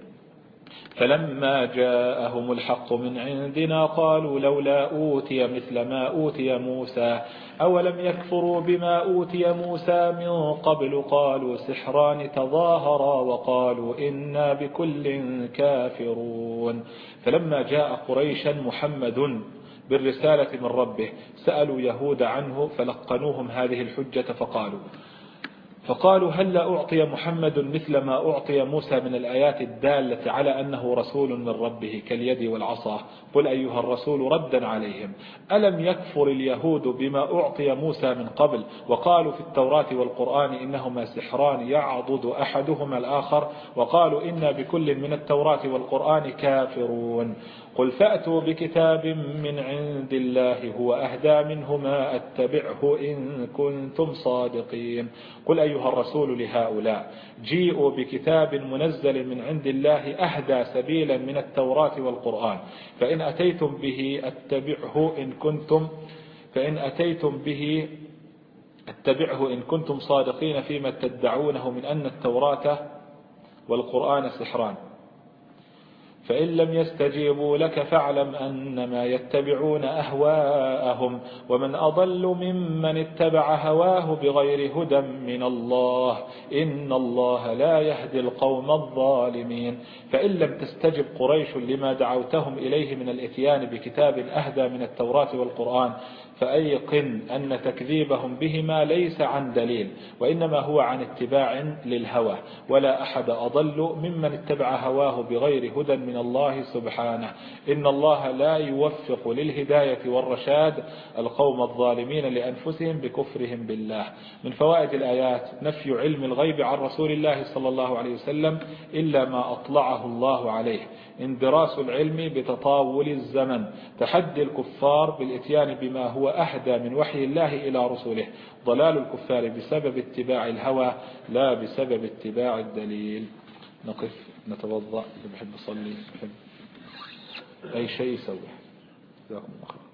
فلما جاءهم الحق من عندنا قالوا لولا أوتي مثل ما أوتي موسى أولم يكفروا بما أوتي موسى من قبل؟ قالوا سحران تظاهرا وقالوا إنا بكل كافرون. فلما جاء قريشا محمد بالرسالة من ربه سألوا يهود عنه فلقنوهم هذه الحجة فقالوا فقالوا هل أعطي محمد مثل ما أعطي موسى من الآيات الدالة على أنه رسول من ربه كاليد والعصا؟ قل أيها الرسول ردا عليهم. ألم يكفر اليهود بما أعطي موسى من قبل؟ وقالوا في التوراة والقرآن إنهما سحران يعضد أحدهما الآخر وقالوا إنا بكل من التوراة والقرآن كافرون. قل فأتوا بكتاب من عند الله هو أهدى منهما أتبعه إن كنتم صادقين قل أيها الرسول لهؤلاء جيئوا بكتاب منزل من عند الله أهدى سبيلا من التوراة والقرآن فإن أتيتم به أتبعه إن كنتم فإن أتيتم به اتبعه إن كنتم صادقين فيما تدعونه من أن التوراة والقرآن سحران فإن لم يستجيبوا لك فاعلم أنما يتبعون أهواءهم ومن أضل ممن اتبع هواه بغير هدى من الله إن الله لا يهدي القوم الظالمين. فإن لم تستجب قريش لما دعوتهم إليه من الإتيان بكتاب أهدى من التوراة والقرآن فأيقن أن تكذيبهم بهما ليس عن دليل وإنما هو عن اتباع للهوى ولا أحد أضل ممن اتبع هواه بغير هدى من الله سبحانه. إن الله لا يوفق للهداية والرشاد القوم الظالمين لأنفسهم بكفرهم بالله. من فوائد الآيات نفي علم الغيب عن رسول الله صلى الله عليه وسلم إلا ما أطلعه الله عليه. اندراس العلم بتطاول الزمن. تحدي الكفار بالإتيان بما هو أهدى من وحي الله إلى رسوله. ضلال الكفار بسبب اتباع الهوى لا بسبب اتباع الدليل. نقف نتوضأ. بحب صلي بحب أي شيء يسوي جزاكم الله خير.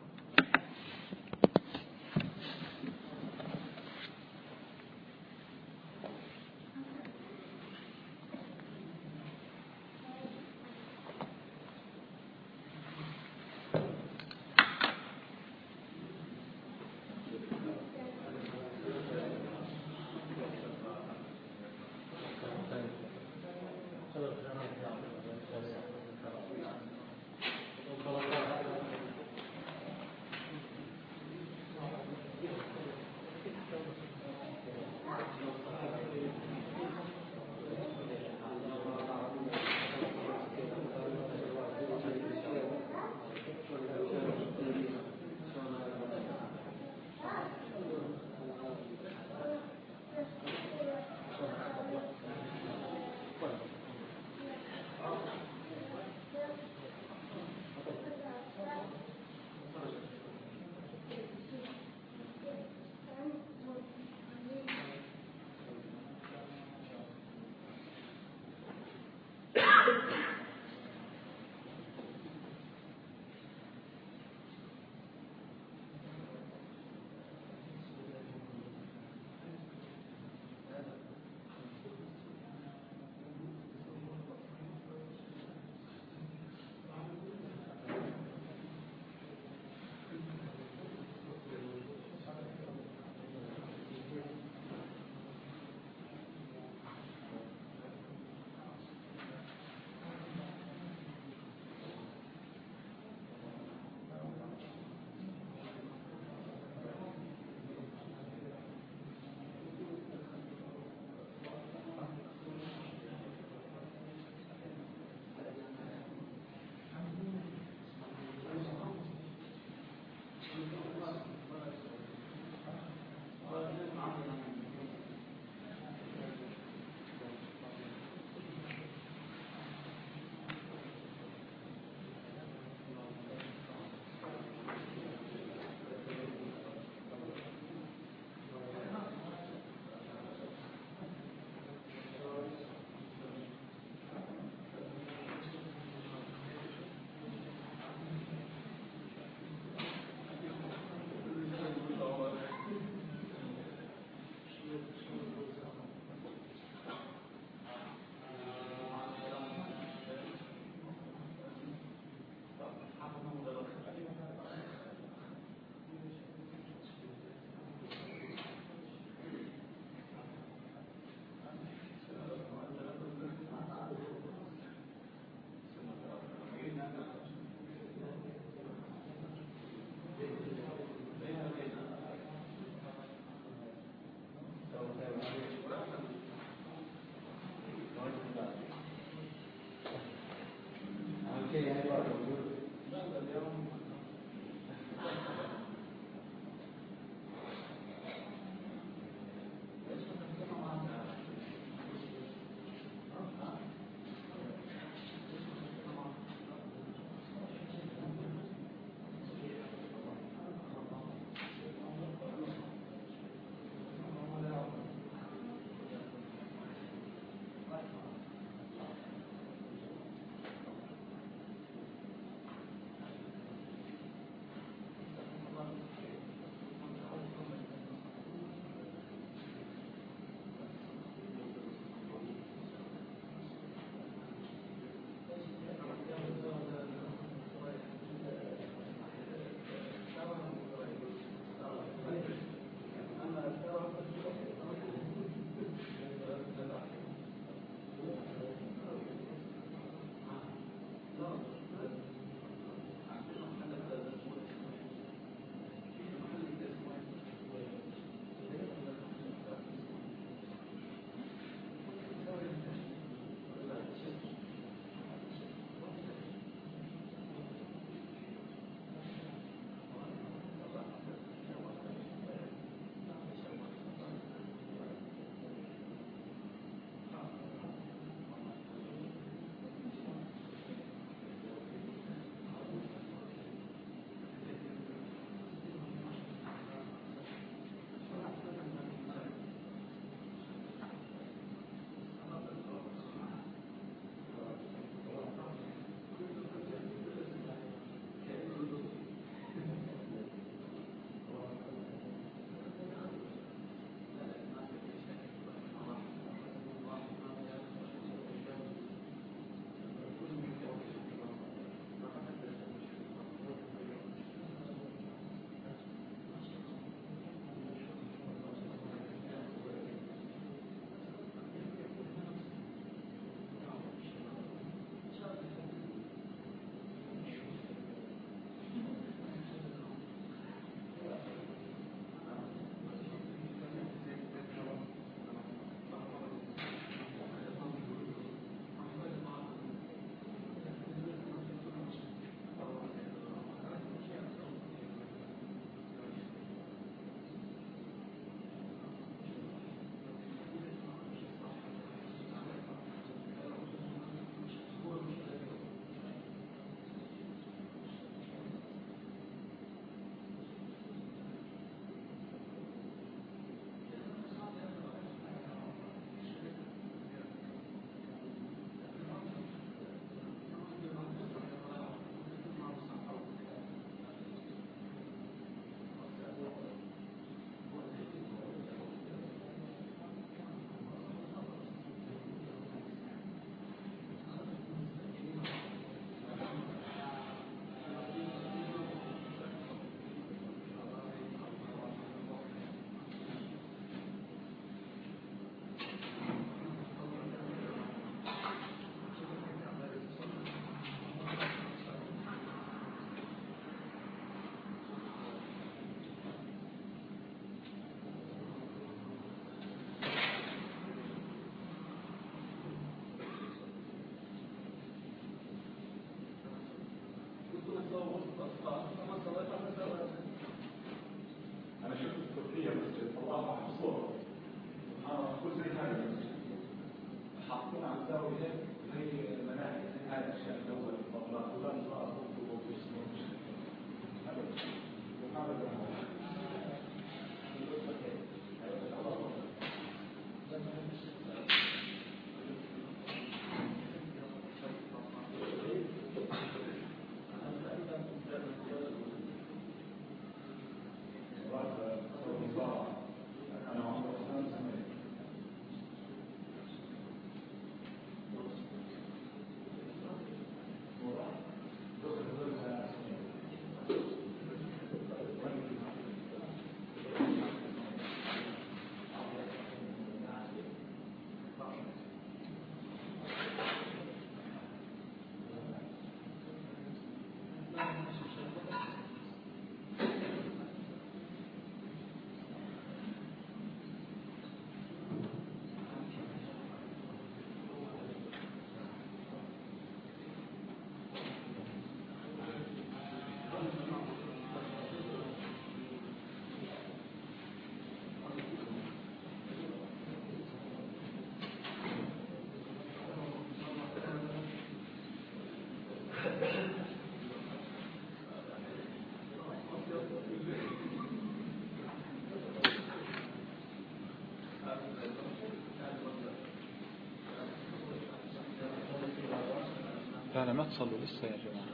ما تصلوا لسه يا جماعة.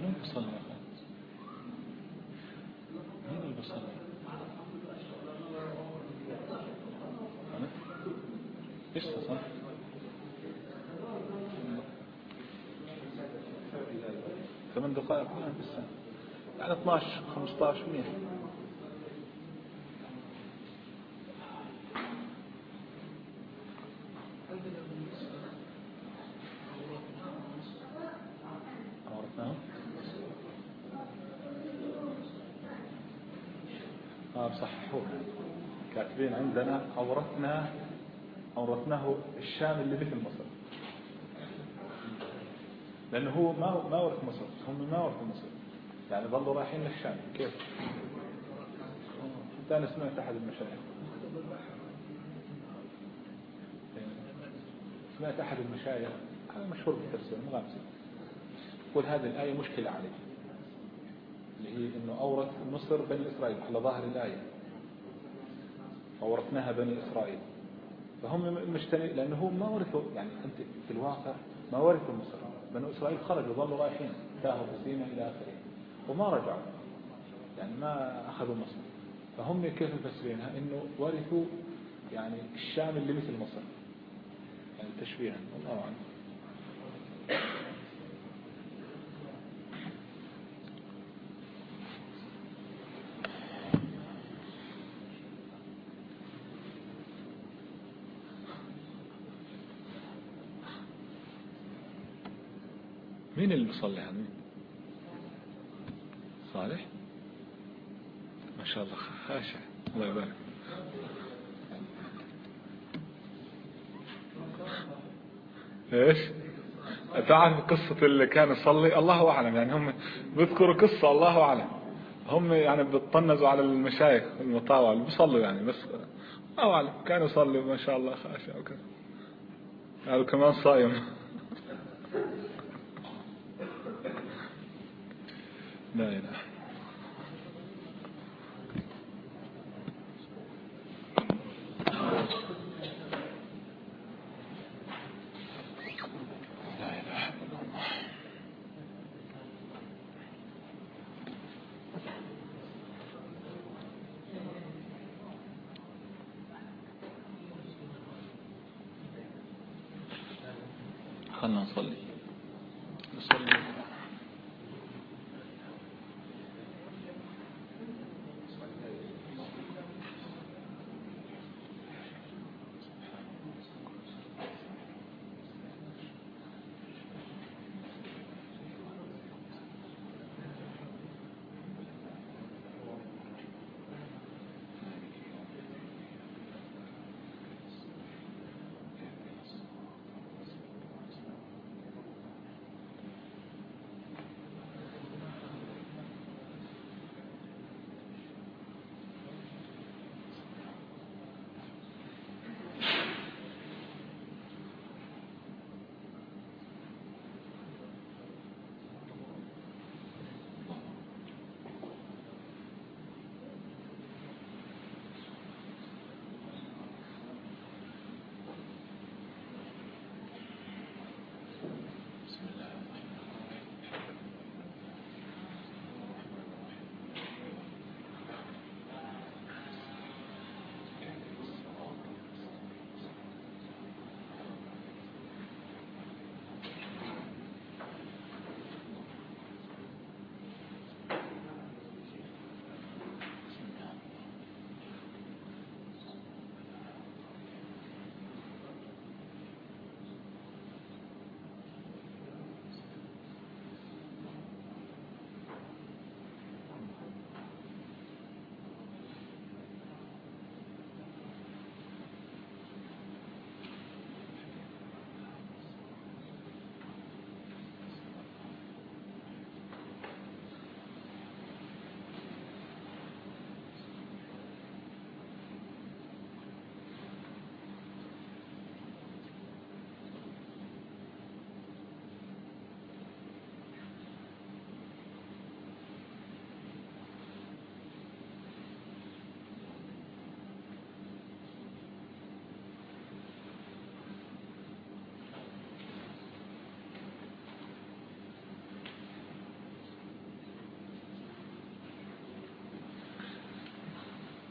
هنا بصلنا هنا بصلنا لسه صح؟ ثمان دقائق كلها بس يعني 12 15 100 عندنا أورثنا أورثناه الشام اللي مثل مصر. لأنه هو ما ما ورث مصر هم ما ورثوا مصر. يعني ظلوا رايحين للشام. كيف؟ حتى أنا سمعت أحد المشايخ. سمعت أحد المشايخ؟ هذا مشهور بالتفسير المغامسي يقول هذه الآية مشكلة عليه اللي هي أنه أورث مصر بني إسرائيل على ظاهر الآية. وورثناها بني إسرائيل. فهم المجتمع لأنه ما ورثوا يعني أنت في الواقع ما ورثوا مصر. بنو إسرائيل خرجوا ظلوا رايحين تاهوا في سينا إلى آخره وما رجعوا. يعني ما أخذوا مصر. فهم كيف يفسرينها إنه ورثوا يعني الشام اللي مثل مصر. يعني تشبيها الله أعلم. مين اللي بيصلي هذا؟ صالح؟ ما شاء الله خاشع. الله يبارك. إيش؟ تعرف قصة اللي كان يصلي. الله أعلم يعني هم بيذكروا قصة الله أعلم. هم يعني بيطنزوا على المشايخ المطاوع بيصلوا يعني بس الله أعلم. كان يصلي ما شاء الله خاشع وكذا. قالوا كمان صايم.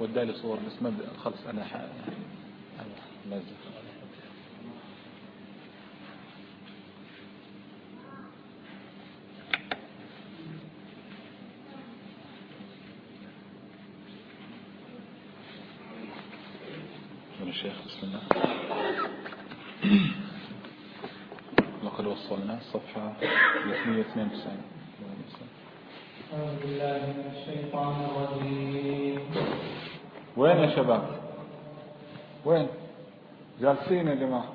ودالي صور بس ما خلص أنا نازل. من الشيخ بسم الله. لقد وصلنا الصفحة 392 أعوذ بالله من الشيطان الرجيم. وين يا شباب؟ وين؟ جالسين يا جماعة.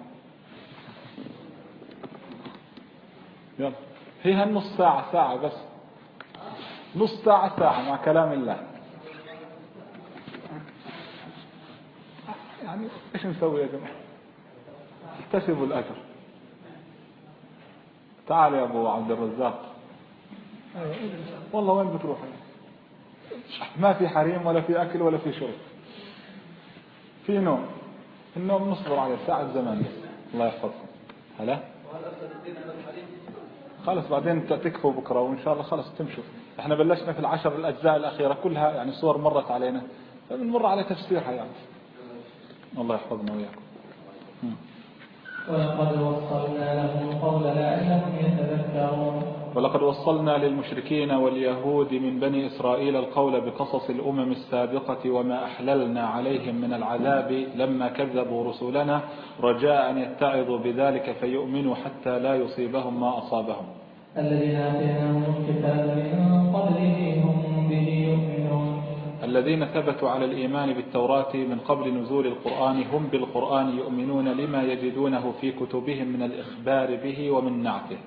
يلا. هي هالنص ساعة ساعة بس. نص ساعة ساعة مع كلام الله. يعني إيش نسوي يا جماعة؟ احتسبوا الأجر. تعال يا أبو عبد الرزاق. والله وين بتروح؟ ما في حريم ولا في أكل ولا في شرب. في نوم النوم نصبر عليه ساعة زمان. الله يحفظكم. هلا؟ خلص بعدين تكفوا بكرة وإن شاء الله خلص تمشوا إحنا بلشنا في العشر الأجزاء الأخيرة كلها يعني صور مرت علينا. فبنمر على تفسيرها يعني. الله يحفظنا وياكم ولقد وصلنا لهم القول لعلهم يتذكرون. ولقد وصلنا للمشركين واليهود من بني إسرائيل القول بقصص الأمم السابقة وما أحللنا عليهم من العذاب لما كذبوا رسلنا رجاء أن يتعظوا بذلك فيؤمنوا حتى لا يصيبهم ما أصابهم. الذين آتيناهم الكتاب من قبله هم به يؤمنون. الذين ثبتوا على الإيمان بالتوراة من قبل نزول القرآن هم بالقرآن يؤمنون لما يجدونه في كتبهم من الإخبار به ومن نعته.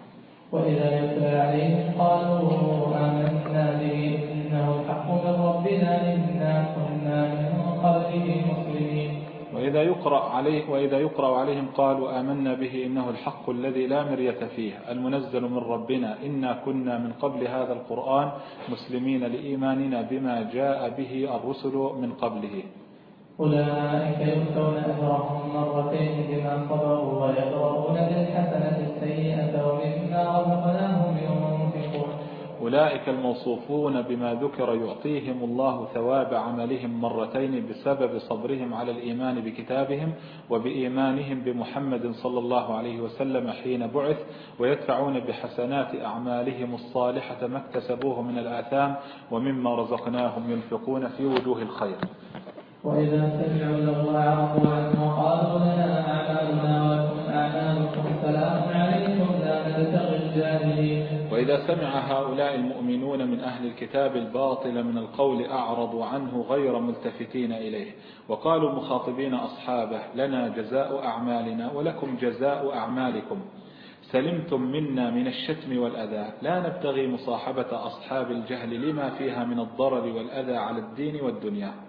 وإذا يتلى عليهم قالوا آمنا به إنه الحق من ربنا إنا كنا من قبله مسلمين. وإذا يقرأ, عليه وإذا يقرأ عليهم قالوا آمنا به إنه الحق الذي لا مرية فيه المنزل من ربنا إنا كنا من قبل هذا القرآن مسلمين لإيماننا بما جاء به الرسل من قبله. أولئك يؤتون أجرهم مرتين بما صبروا ويدرؤون بالحسنة السيئة ومما رزقناهم ينفقون. أولئك الموصوفون بما ذكر يعطيهم الله ثواب عملهم مرتين بسبب صبرهم على الإيمان بكتابهم وبإيمانهم بمحمد صلى الله عليه وسلم حين بعث ويدفعون بحسنات أعمالهم الصالحة ما اكتسبوه من الآثام ومما رزقناهم ينفقون في وجوه الخير. وإذا سمعوا له أعرضوا عنه وقالوا لنا أعمالنا ولكم أعمالكم سلام عليكم لا نبتغي الجاهلين. وإذا سمع هؤلاء المؤمنون من أهل الكتاب الباطل من القول أعرضوا عنه غير ملتفتين إليه وقالوا مخاطبين أصحابه لنا جزاء أعمالنا ولكم جزاء أعمالكم. سلمتم منا من الشتم والأذى. لا نبتغي مصاحبة أصحاب الجهل لما فيها من الضرر والأذى على الدين والدنيا.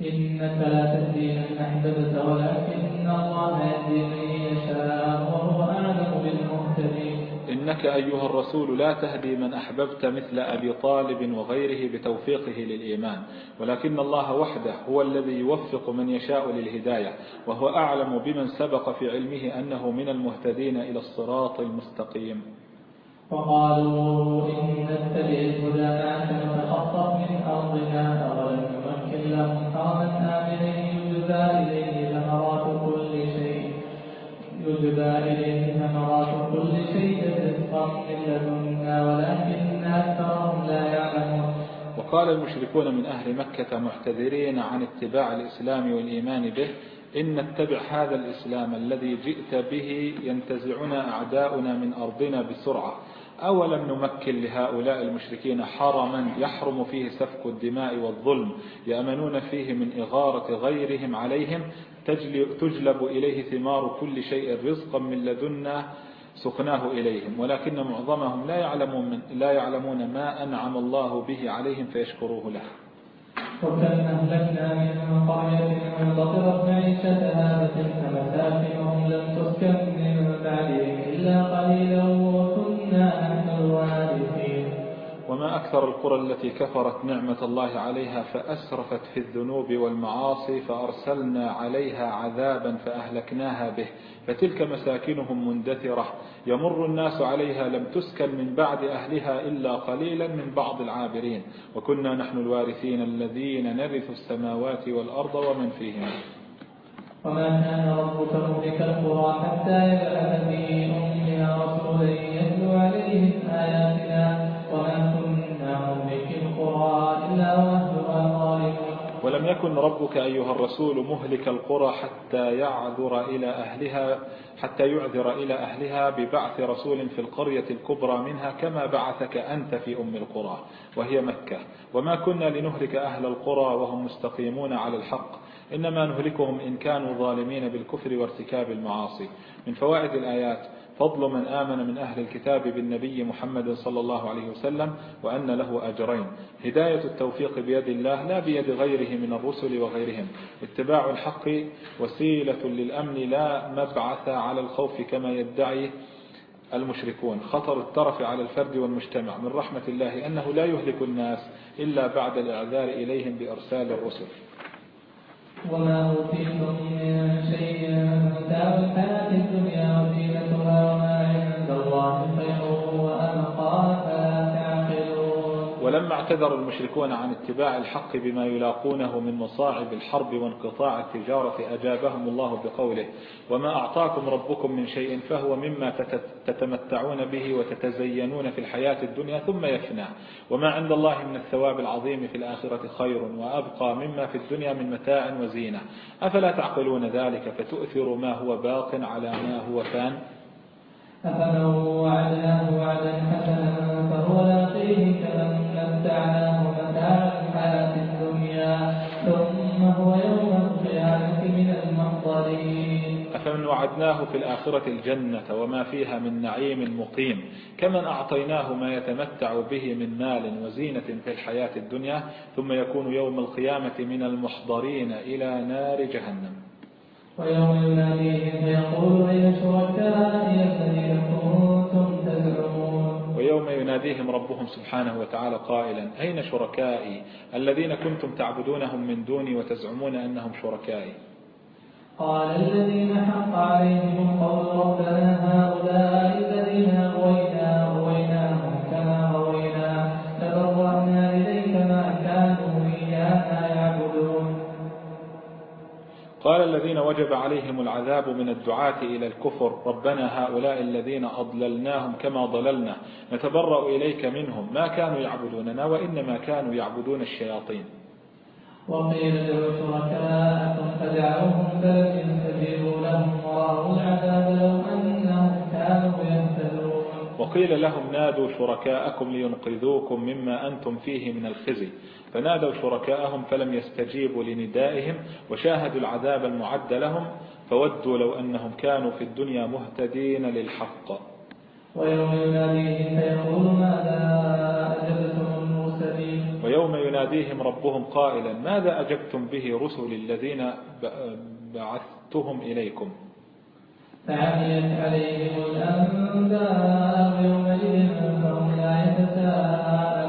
إنك لا تهدي من أحببت ولكن الله يهدي من يشاء وهو أعلم بالمهتدين. إنك أيها الرسول لا تهدي من أحببت مثل أبي طالب وغيره بتوفيقه للإيمان ولكن الله وحده هو الذي يوفق من يشاء للهداية وهو أعلم بمن سبق في علمه أنه من المهتدين إلى الصراط المستقيم. وقالوا إن نتبع الهدى نتخطف من أرضنا أولم نمكن لهم حرما آمنا يجزى إليه ثمرات كل شيء. يجزى إليه ثمرات كل شيء رزقا من لدنا ولكن أكثرهم لا يعلمون. وقال المشركون من أهل مكة محتذرين عن اتباع الإسلام والإيمان به إن نتبع هذا الإسلام الذي جئت به ينتزعنا أعداؤنا من أرضنا بسرعة. أولم نمكن لهؤلاء المشركين حرما يحرم فيه سفك الدماء والظلم يأمنون فيه من إغارة غيرهم عليهم تجلب إليه ثمار كل شيء رزقا من لدنا سقناه إليهم ولكن معظمهم لا يعلمون, من لا يعلمون ما أنعم الله به عليهم فيشكروه له. وكم أهلكنا من قرية بطرت معيشتها فتلك مساكنهم لم تسكن من بعدهم إلا قليلا وما أكثر القرى التي كفرت نعمة الله عليها فأسرفت في الذنوب والمعاصي فأرسلنا عليها عذابا فأهلكناها به فتلك مساكنهم مندثرة. يمر الناس عليها لم تسكن من بعد أهلها إلا قليلا من بعض العابرين. وكنا نحن الوارثين الذين نرث السماوات والأرض ومن فيهما. وما كان ربك مهلك القرى حتى يبعث في أمها رسولا يتلو عليهم آياتنا وما كنا مهلك القرى إلا وأهلها ظالمون ولم يكن ربك أيها الرسول مهلك القرى حتى يعذر إلى أهلها حتى يعذر إلى أهلها ببعث رسول في القرية الكبرى منها كما بعثك أنت في أم القرى وهي مكة. وما كنا لنهلك أهل القرى وهم مستقيمون على الحق. إنما نهلكهم إن كانوا ظالمين بالكفر وارتكاب المعاصي. من فوائد الآيات فضل من آمن من أهل الكتاب بالنبي محمد صلى الله عليه وسلم وأن له أجرين. هداية التوفيق بيد الله لا بيد غيره من الرسل وغيرهم. اتباع الحق وسيلة للأمن لا مبعث على الخوف كما يدعي المشركون. خطر الترف على الفرد والمجتمع. من رحمة الله أنه لا يهلك الناس إلا بعد الإعذار إليهم بإرسال الرسل. وما أوتيتم من شيء متاع الحياة الدنيا وزينتها وما عند الله ولما اعتذر المشركون عن اتباع الحق بما يلاقونه من مصاعب الحرب وانقطاع التجارة أجابهم الله بقوله وما أعطاكم ربكم من شيء فهو مما تتمتعون به وتتزينون في الحياة الدنيا ثم يفنى. وما عند الله من الثواب العظيم في الآخرة خير وأبقى مما في الدنيا من متاع وزينة. أفلا تعقلون ذلك فتؤثر ما هو باق على ما هو فان؟ أفمن وعدناه وعدا حسنا فهو كمن متعناه متاع الحياة الدنيا ثم هو يوم القيامة من المحضرين. أفمن وعدناه في الآخرة الجنة وما فيها من نعيم مقيم؟ كمن أعطيناه ما يتمتع به من مال وزينة في الحياة الدنيا ثم يكون يوم القيامة من المحضرين إلى نار جهنم. ويوم يناديهم فيقول أين شركائي الذين كنتم تزعمون؟ ويوم يناديهم ربهم سبحانه وتعالى قائلا أين شركائي الذين كنتم تعبدونهم من دوني وتزعمون أنهم شركائي؟ قال الذين حق عليهم القول ربنا هؤلاء الذين أغوينا أغويناهم قال الذين وجب عليهم العذاب من الدعاة إلى الكفر ربنا هؤلاء الذين أضللناهم كما ضللنا نتبرأ إليك منهم. ما كانوا يعبدوننا وإنما كانوا يعبدون الشياطين. وقيل ادعوا شركاءكم فدعوهم فلم يستجيبوا لهم ورأوا العذاب لو أنهم كانوا يهتدون وقيل لهم نادوا شركاءكم لينقذوكم مما أنتم فيه من الخزي. فنادوا شركاءهم فلم يستجيبوا لندائهم وشاهدوا العذاب المعد لهم فودوا لو أنهم كانوا في الدنيا مهتدين للحق. ويوم يناديهم فيقول ماذا أجبتم المرسلين؟ ويوم يناديهم ربهم قائلا ماذا أجبتم به رسل الذين بعثتهم إليكم؟ فعميت عليهم الأنباء يومئذ فهم لا يتساءلون.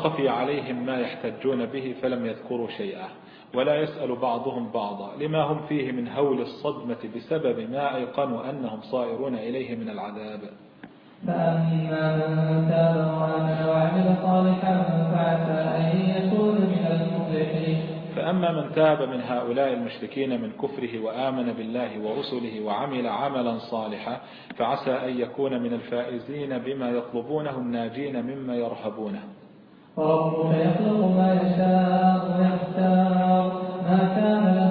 فخفي عليهم ما يحتجون به فلم يذكروا شيئا ولا يسأل بعضهم بعضا لما هم فيه من هول الصدمة بسبب ما أيقنوا أنهم صائرون إليه من العذاب. فأما من تاب وآمن وعمل صالحا فعسى أن يكون من المفلحين. فأما من تاب من هؤلاء المشركين من كفره وآمن بالله ورسله وعمل عملا صالحا فعسى أن يكون من الفائزين بما يطلبونه الناجين مما يرهبونه. وربك يخلق ما يشاء ويختار ما كان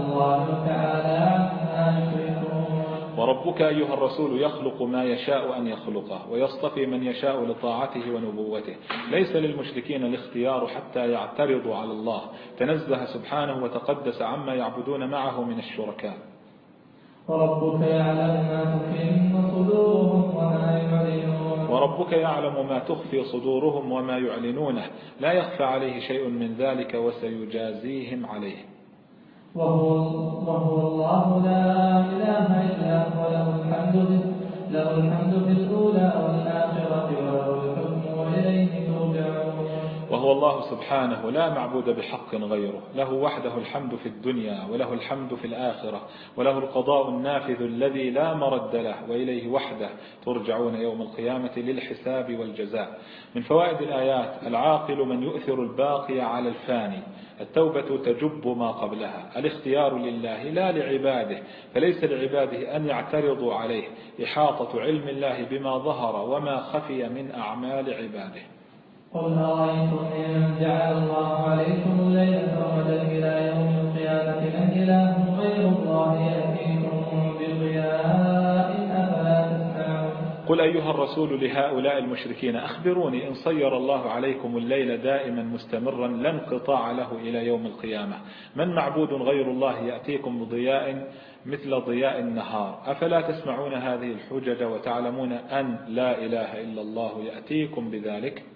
الله عما يشركون. وربك أيها الرسول يخلق ما يشاء أن يخلقه ويصطفي من يشاء لطاعته ونبوته. ليس للمشركين الاختيار حتى يعترضوا على الله. تنزه سبحانه وتقدس عما يعبدون معه من الشركاء. وربك يعلم ما تكن صدورهم وما يعلنون. وربك يعلم ما تخفي صدورهم وما يعلنونه. لا يخفى عليه شيء من ذلك وسيجازيهم عليه. وهو, وهو الله لا إله إلا هو له الحمد له الحمد في الأولى والآخرة وله الحكم وإليه وهو الله سبحانه لا معبود بحق غيره. له وحده الحمد في الدنيا وله الحمد في الآخرة وله القضاء النافذ الذي لا مرد له وإليه وحده. ترجعون يوم القيامة للحساب والجزاء. من فوائد الآيات العاقل من يؤثر الباقي على الفاني. التوبة تجب ما قبلها. الاختيار لله لا لعباده فليس لعباده أن يعترضوا عليه. إحاطة علم الله بما ظهر وما خفي من أعمال عباده. قل أرأيتم إن جعل الله عليكم الليل إلى يوم القيامة غير الله يأتيكم بضياء أفلا تسمعون؟ قل أيها الرسول لهؤلاء المشركين أخبروني إن صير الله عليكم الليل دائما مستمرا لا انقطاع له إلى يوم القيامة. من معبود غير الله يأتيكم بضياء مثل ضياء النهار؟ أفلا تسمعون هذه الحجج وتعلمون أن لا إله إلا الله يأتيكم بذلك؟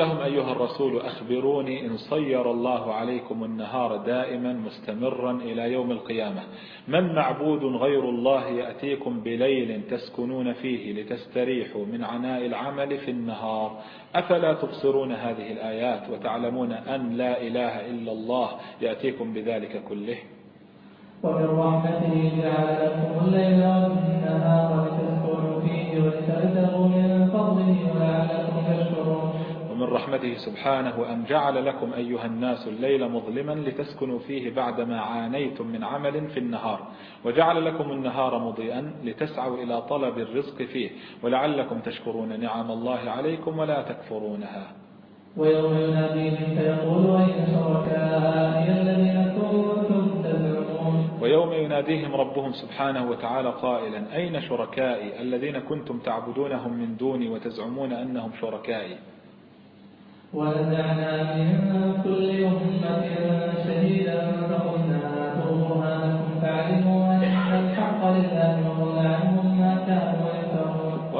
لهم أيها الرسول أخبروني إن صير الله عليكم النهار دائما مستمرا إلى يوم القيامة. من معبود غير الله يأتيكم بليل تسكنون فيه لتستريحوا من عناء العمل في النهار؟ أفلا تبصرون هذه الآيات وتعلمون أن لا إله إلا الله يأتيكم بذلك كله؟ ومن رحمته جعل لكم الليل والنهار لتسكنوا فيه ولتبتغوا من فضله ولعلكم تشكرون. ومن رحمته سبحانه أن جعل لكم أيها الناس الليل مظلما لتسكنوا فيه بعدما عانيتم من عمل في النهار وجعل لكم النهار مضيئا لتسعوا إلى طلب الرزق فيه ولعلكم تشكرون نعم الله عليكم ولا تكفرونها. ويوم يناديهم فيقول أين شركائي الذين كنتم تزعمون؟ ويوم يناديهم ربهم سبحانه وتعالى قائلا أين شركائي الذين كنتم تعبدونهم من دوني وتزعمون أنهم شركائي؟ ونزعنا من كل أمة شهيدا فقلنا هاتوا برهانكم فعلموا أن الحق لله وضل عنهم ما كانوا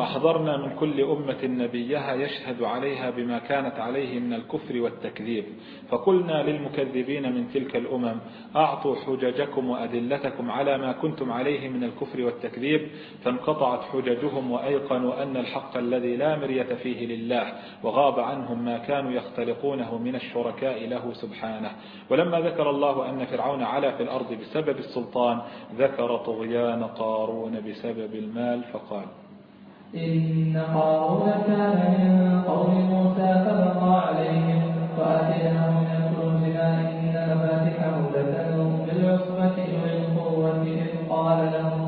وأحضرنا من كل أمة نبيها يشهد عليها بما كانت عليه من الكفر والتكذيب. فقلنا للمكذبين من تلك الأمم أعطوا حججكم وأدلتكم على ما كنتم عليه من الكفر والتكذيب. فانقطعت حججهم وأيقنوا أن الحق الذي لا مرية فيه لله وغاب عنهم ما كانوا يختلقونه من الشركاء له سبحانه. ولما ذكر الله أن فرعون علا في الأرض بسبب السلطان ذكر طغيان قارون بسبب المال فقال إن قارون كان من قوم موسى فبقى عليهم وآتيناه من الكنوز ما إن مفاتحه لتنوء بالعصبة أولي القوة إذ قال له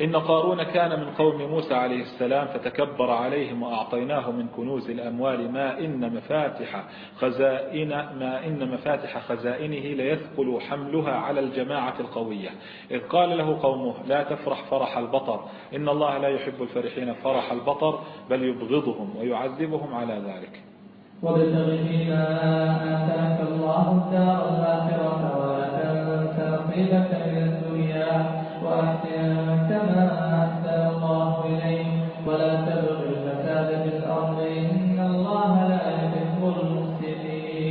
إن قارون كان من قوم موسى عليه السلام فتكبر عليهم وأعطيناه من كنوز الأموال ما إن مفاتح خزائن ما إن مفاتح خزائنه ليثقل حملها على الجماعة القوية. إذ قال له قومه لا تفرح فرح البطر إن الله لا يحب الفرحين فرح البطر بل يبغضهم ويعذبهم على ذلك. وابتغ فيما آتاك الله الدار الآخرة ولا تنس الدنيا وأحسن كما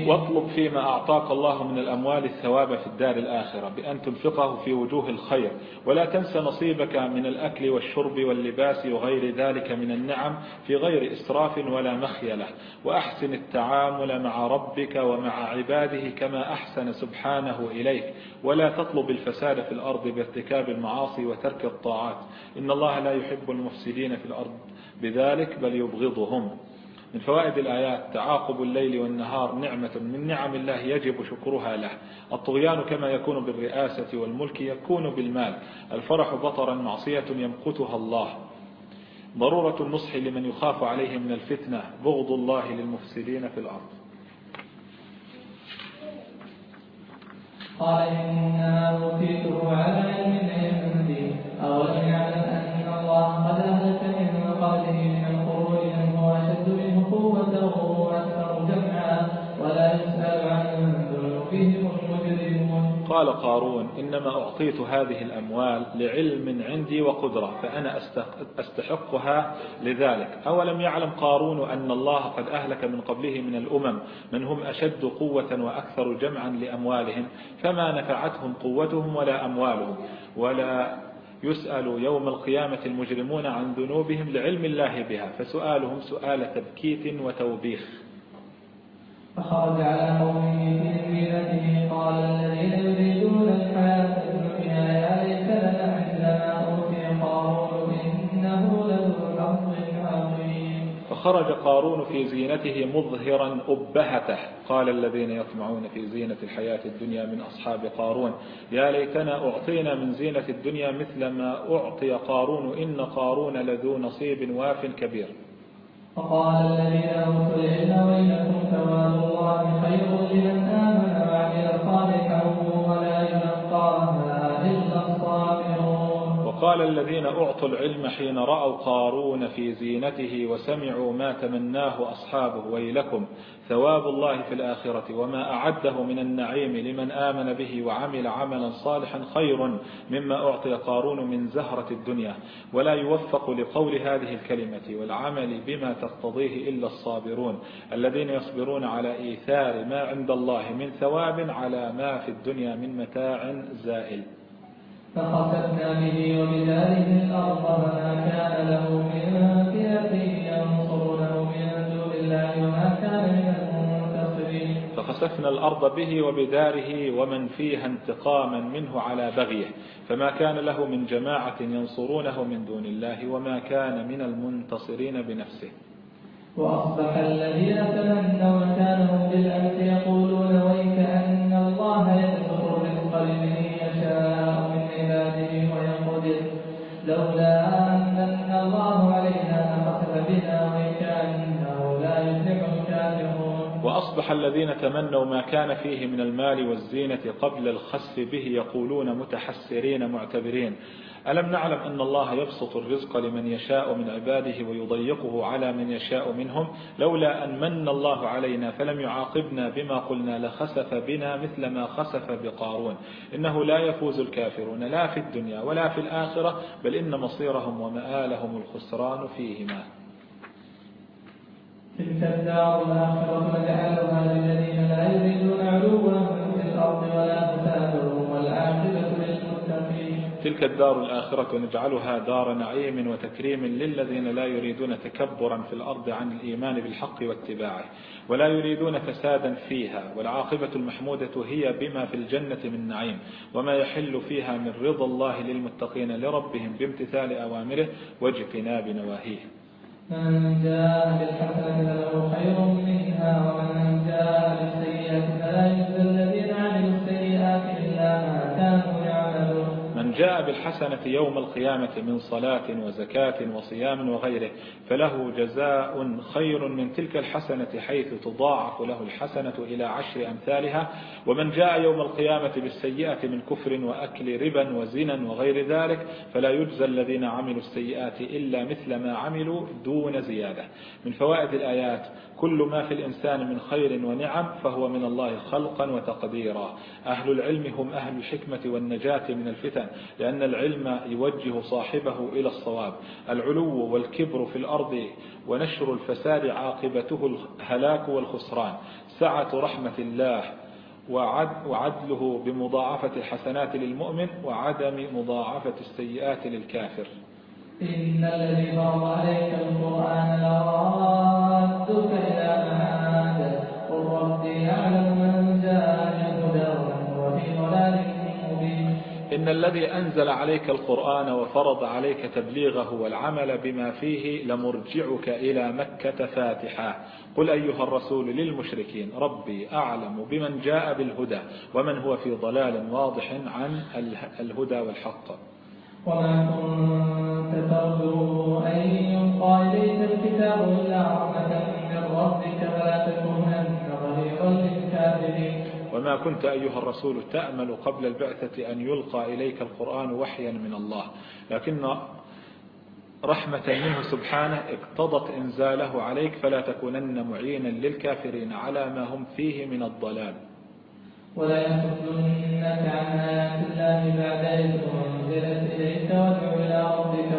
واطلب فيما أعطاك الله من الأموال الثواب في الدار الآخرة بأن تنفقه في وجوه الخير. ولا تنس نصيبك من الأكل والشرب واللباس وغير ذلك من النعم في غير إسراف ولا مخيلة وأحسن التعامل مع ربك ومع عباده كما أحسن سبحانه إليك. ولا تطلب الفساد في الأرض بارتكاب المعاصي وترك الطاعات. إن الله لا يحب المفسدين في الأرض بذلك بل يبغضهم. من فوائد الآيات تعاقب الليل والنهار نعمة من نعم الله يجب شكرها له. الطغيان كما يكون بالرئاسة والملك يكون بالمال. الفرح بطرا معصية يمقتها الله. ضرورة النصح لمن يخاف عليه من الفتنة. بغض الله للمفسدين في الأرض. قال إنما أوتيته على علم عندي. أولم يعلم أن الله قد أهلك من قبله من القرون من هو أشد منه قال قارون إنما أعطيت هذه الأموال لعلم عندي وقدرة فأنا أستحقها لذلك. أولم يعلم قارون أن الله قد أهلك من قبله من الأمم من هم أشد قوة وأكثر جمعا لأموالهم فما نفعتهم قوتهم ولا أموالهم ولا يسأل يوم القيامة المجرمون عن ذنوبهم لعلم الله بها. فسؤالهم سؤال تبكيت وتوبيخ. فخرج على قومه في زينته قال الذين يريدون الحياة الدنيا يا ليت لنا مثل ما أوتي قارون إنه لذو حظ عظيم. فخرج قارون في زينته مظهرا أبهته. قال الذين يطمعون في زينة الحياة الدنيا من أصحاب قارون. يا ليتنا أعطينا من زينة الدنيا مثل ما أعطي قارون. إن قارون لذو نصيب واف كبير. وقال الذين أوتوا العلم ويلكم ثواب الله خير لمن آمن وعمل صالحا ولا يلقاها إلا الصابرون. وقال الذين أعطوا العلم حين رأوا قارون في زينته وسمعوا ما تمناه أصحابه ويلكم ثواب الله في الآخرة وما أعده من النعيم لمن آمن به وعمل عملا صالحا خير مما أعطي قارون من زهرة الدنيا. ولا يوفق لقول هذه الكلمة والعمل بما تقتضيه إلا الصابرون الذين يصبرون على إيثار ما عند الله من ثواب على ما في الدنيا من متاع زائل. فخسفنا به وبداره الأرض فما كان له من فئة ينصرونه من دون الله وما كان من المنتصرين. فخسفنا الأرض به وبداره ومن فيها انتقاما منه على بغيه. فما كان له من جماعة ينصرونه من دون الله وما كان من المنتصرين بنفسه. وأصبح الذين تمنوا مكانهم بالأمس يقولون ويك أن الله يبسط الرزق لمن يشاء. لولا أن الله علينا لخسف بنا يفلح الكافرون وأصبح الذين تمنوا ما كان فيه من المال والزينة قبل الخسف به يقولون متحسرين معتبرين. ألم نعلم أن الله يبسط الرزق لمن يشاء من عباده ويضيقه على من يشاء منهم؟ لولا أن من الله علينا فلم يعاقبنا بما قلنا لخسف بنا مثل ما خسف بقارون. إنه لا يفوز الكافرون لا في الدنيا ولا في الآخرة بل إن مصيرهم ومآلهم الخسران فيهما. تلك الدار الآخرة نجعلها للذين لا يريدون علوا في الأرض ولا فسادا والعاقبة للمتقين. تلك الدار الآخرة نجعلها دار نعيم وتكريم للذين لا يريدون تكبرا في الأرض عن الإيمان بالحق واتباعه ولا يريدون فسادا فيها والعاقبة المحمودة هي بما في الجنة من نعيم وما يحل فيها من رضا الله للمتقين لربهم بامتثال أوامره واجتناب نواهيه من جاء بالحسنة فله خير منها ومن جاء بالسيئة فلا يجزى جاء بالحسنة يوم القيامة من صلاة وزكاة وصيام وغيره فله جزاء خير من تلك الحسنة حيث تضاعف له الحسنة إلى عشر أمثالها. ومن جاء يوم القيامة بالسيئة من كفر وأكل ربا وزنا وغير ذلك فلا يجزى الذين عملوا السيئات إلا مثل ما عملوا دون زيادة. من فوائد الآيات كل ما في الإنسان من خير ونعم فهو من الله خلقا وتقديرا. أهل العلم هم أهل الحكمة والنجاة من الفتن لأن العلم يوجه صاحبه إلى الصواب. العلو والكبر في الأرض ونشر الفساد عاقبته الهلاك والخسران. سعة رحمة الله وعدله بمضاعفة الحسنات للمؤمن وعدم مضاعفة السيئات للكافر. إن الذي فرض عليك القرآن إلى قل ربي يعلم من جاء ضلال مبين. إن الذي أنزل عليك القرآن وفرض عليك تبليغه والعمل بما فيه لمرجعك إلى مكة فاتحا قل أيها الرسول للمشركين ربي أعلم بمن جاء بالهدى ومن هو في ضلال واضح عن الهدى والحق. وما كنت ترجو أن يلقى إليك الكتاب إلا رحمة من ربك فلا تكونن للكافرين. وما كنت أيها الرسول تأمل قبل البعثة أن يلقى إليك القرآن وحيا من الله لكن رحمة منه سبحانه اقتضت إنزاله عليك فلا تكونن معينا للكافرين على ما هم فيه من الضلال. عن آيات الله بعد إليك وادع إلى ربك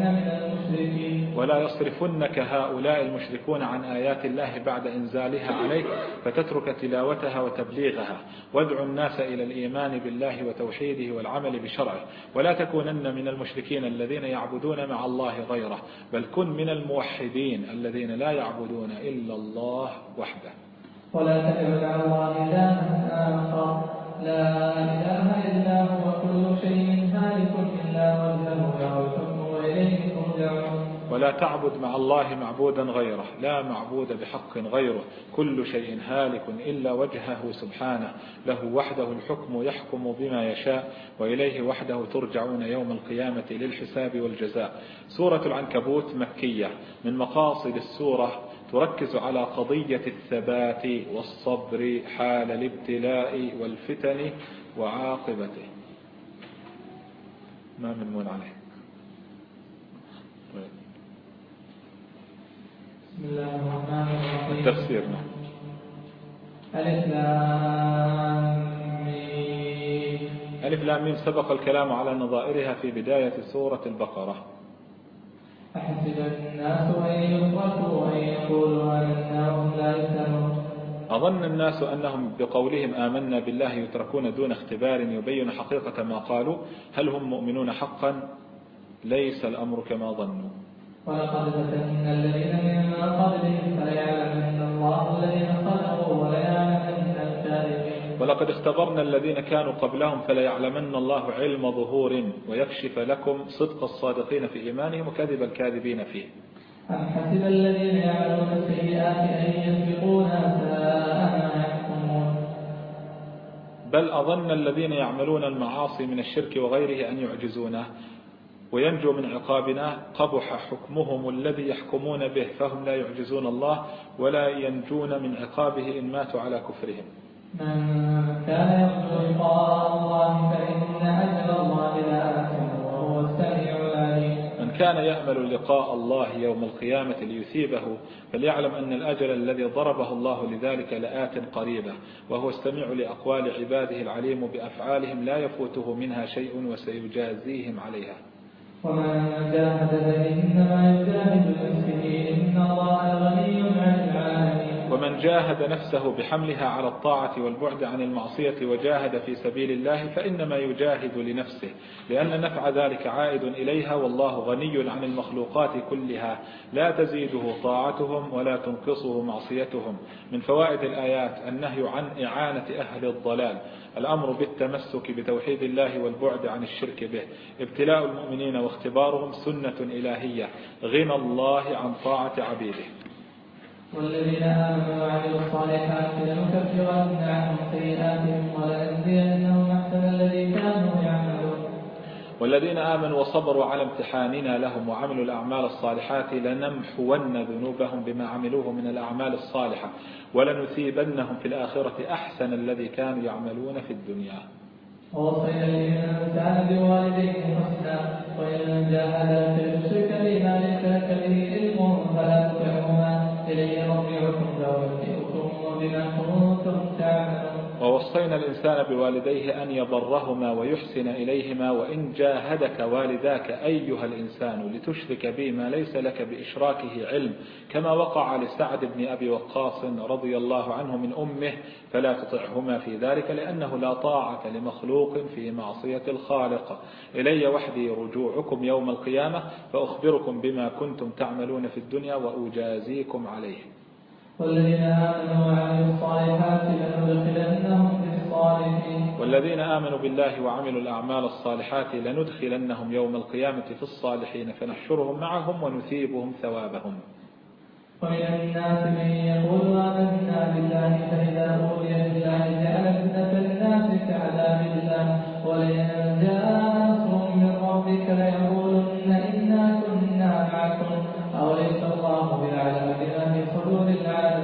من المشركين. ولا يصرفنك هؤلاء المشركون عن آيات الله بعد إنزالها عليك فتترك تلاوتها وتبليغها. وادع الناس إلى الإيمان بالله وتوحيده والعمل بشرعه. ولا تكونن من المشركين الذين يعبدون مع الله غيره بل كن من الموحدين الذين لا يعبدون إلا الله وحده. ولا تدع مع الله إلها آخر لا إله إلا هو. كل شيء هالك إلا وجهه. له الحكم وإليه ترجعون ولا تعبد مع الله معبودا غيره. لا معبود بحق غيره. كل شيء هالك إلا وجهه سبحانه. له وحده الحكم يحكم بما يشاء وإليه وحده ترجعون يوم القيامة للحساب والجزاء. سورة العنكبوت مكية. من مقاصد السورة تركز على قضية الثبات والصبر حال الابتلاء والفتن وعاقبته. ما من مون عليه بسم الله الرحمن الرحيم. التفسير. نعم ألف ألف لام سبق الكلام على نظائرها في بداية سورة البقرة. أحسب الناس أن يتركوا أن يقولوا آمنا وهم لا يفتنون أظن الناس أنهم بقولهم آمنا بالله يتركون دون اختبار يبين حقيقة ما قالوا. هل هم مؤمنون حقا؟ ليس الأمر كما ظنوا. ولقد فتنا الذين من قبلهم فليعلمن الله الذين صدقوا وليعلمن الكاذبين. ولقد اختبرنا الذين كانوا قبلهم فليعلمن الله علم ظهور ويكشف لكم صدق الصادقين في إيمانهم وكذب الكاذبين فيه. أم حسب الذين يعملون السيئات أن يسبقونا ساء ما يحكمون؟ بل أظن الذين يعملون المعاصي من الشرك وغيره أن يعجزونه وينجو من عقابنا قبح حكمهم الذي يحكمون به فهم لا يعجزون الله ولا ينجون من عقابه إن ماتوا على كفرهم. من كان يرجو لقاء الله فإن أجل الله لآت وهو السميع العليم. من كان يأمل لقاء الله يوم القيامة ليثيبه فليعلم أن الأجل الذي ضربه الله لذلك لآت قريبة وهو السميع لأقوال عباده العليم بأفعالهم لا يفوته منها شيء وسيجازيهم عليها. ومن جاهد فإنما يجاهد لنفسه إن الله غني عن العالمين. ومن جاهد نفسه بحملها على الطاعة والبعد عن المعصية وجاهد في سبيل الله فإنما يجاهد لنفسه لأن نفع ذلك عائد إليها والله غني عن المخلوقات كلها. لا تزيده طاعتهم ولا تنقصه معصيتهم. من فوائد الآيات النهي عن إعانة أهل الضلال. الأمر بالتمسك بتوحيد الله والبعد عن الشرك به. ابتلاء المؤمنين واختبارهم سنة إلهية. غنى الله عن طاعة عبيده. والذين آمنوا وعملوا الصالحات لنكفرن عنهم سيئاتهم ولنجزينهم أحسن الذي كانوا يعملون. والذين آمنوا وصبروا على امتحاننا لهم وعملوا الأعمال الصالحات لنمحون ذنوبهم بما عملوه من الأعمال الصالحة ولنثيبنهم في الآخرة أحسن الذي كانوا يعملون في الدنيا. ووصينا الإنسان بوالديه حسنا وإن جاهداك لتشرك بما ليس لك به علم فلا تطعهما. إلي مرجعكم فأنبئكم بما كنتم تعملون. ووصينا الإنسان بوالديه أن يبرهما ويحسن إليهما وإن جاهدك والداك أيها الإنسان لتشرك بي ما ليس لك بإشراكه علم كما وقع لسعد بن أبي وقاص رضي الله عنه من أمه فلا تطعهما في ذلك لأنه لا طاعة لمخلوق في معصية الخالق. إلي وحدي رجوعكم يوم القيامة فأخبركم بما كنتم تعملون في الدنيا وأجازيكم عليه. والذين آمنوا وعملوا الصالحات لندخلنهم في الصالحين. والذين آمنوا بالله وعملوا الأعمال الصالحات لندخلنهم يوم القيامة في الصالحين فنحشرهم معهم ونثيبهم ثوابهم. ومن الناس من يقول آمنا بالله فإذا أوذي بالله جعل فتنة الناس كعذاب الله. ولئن جاء نصر من ربك ليقولن إنا كنا معكم. أوليس الله بأعلم بما في العالمين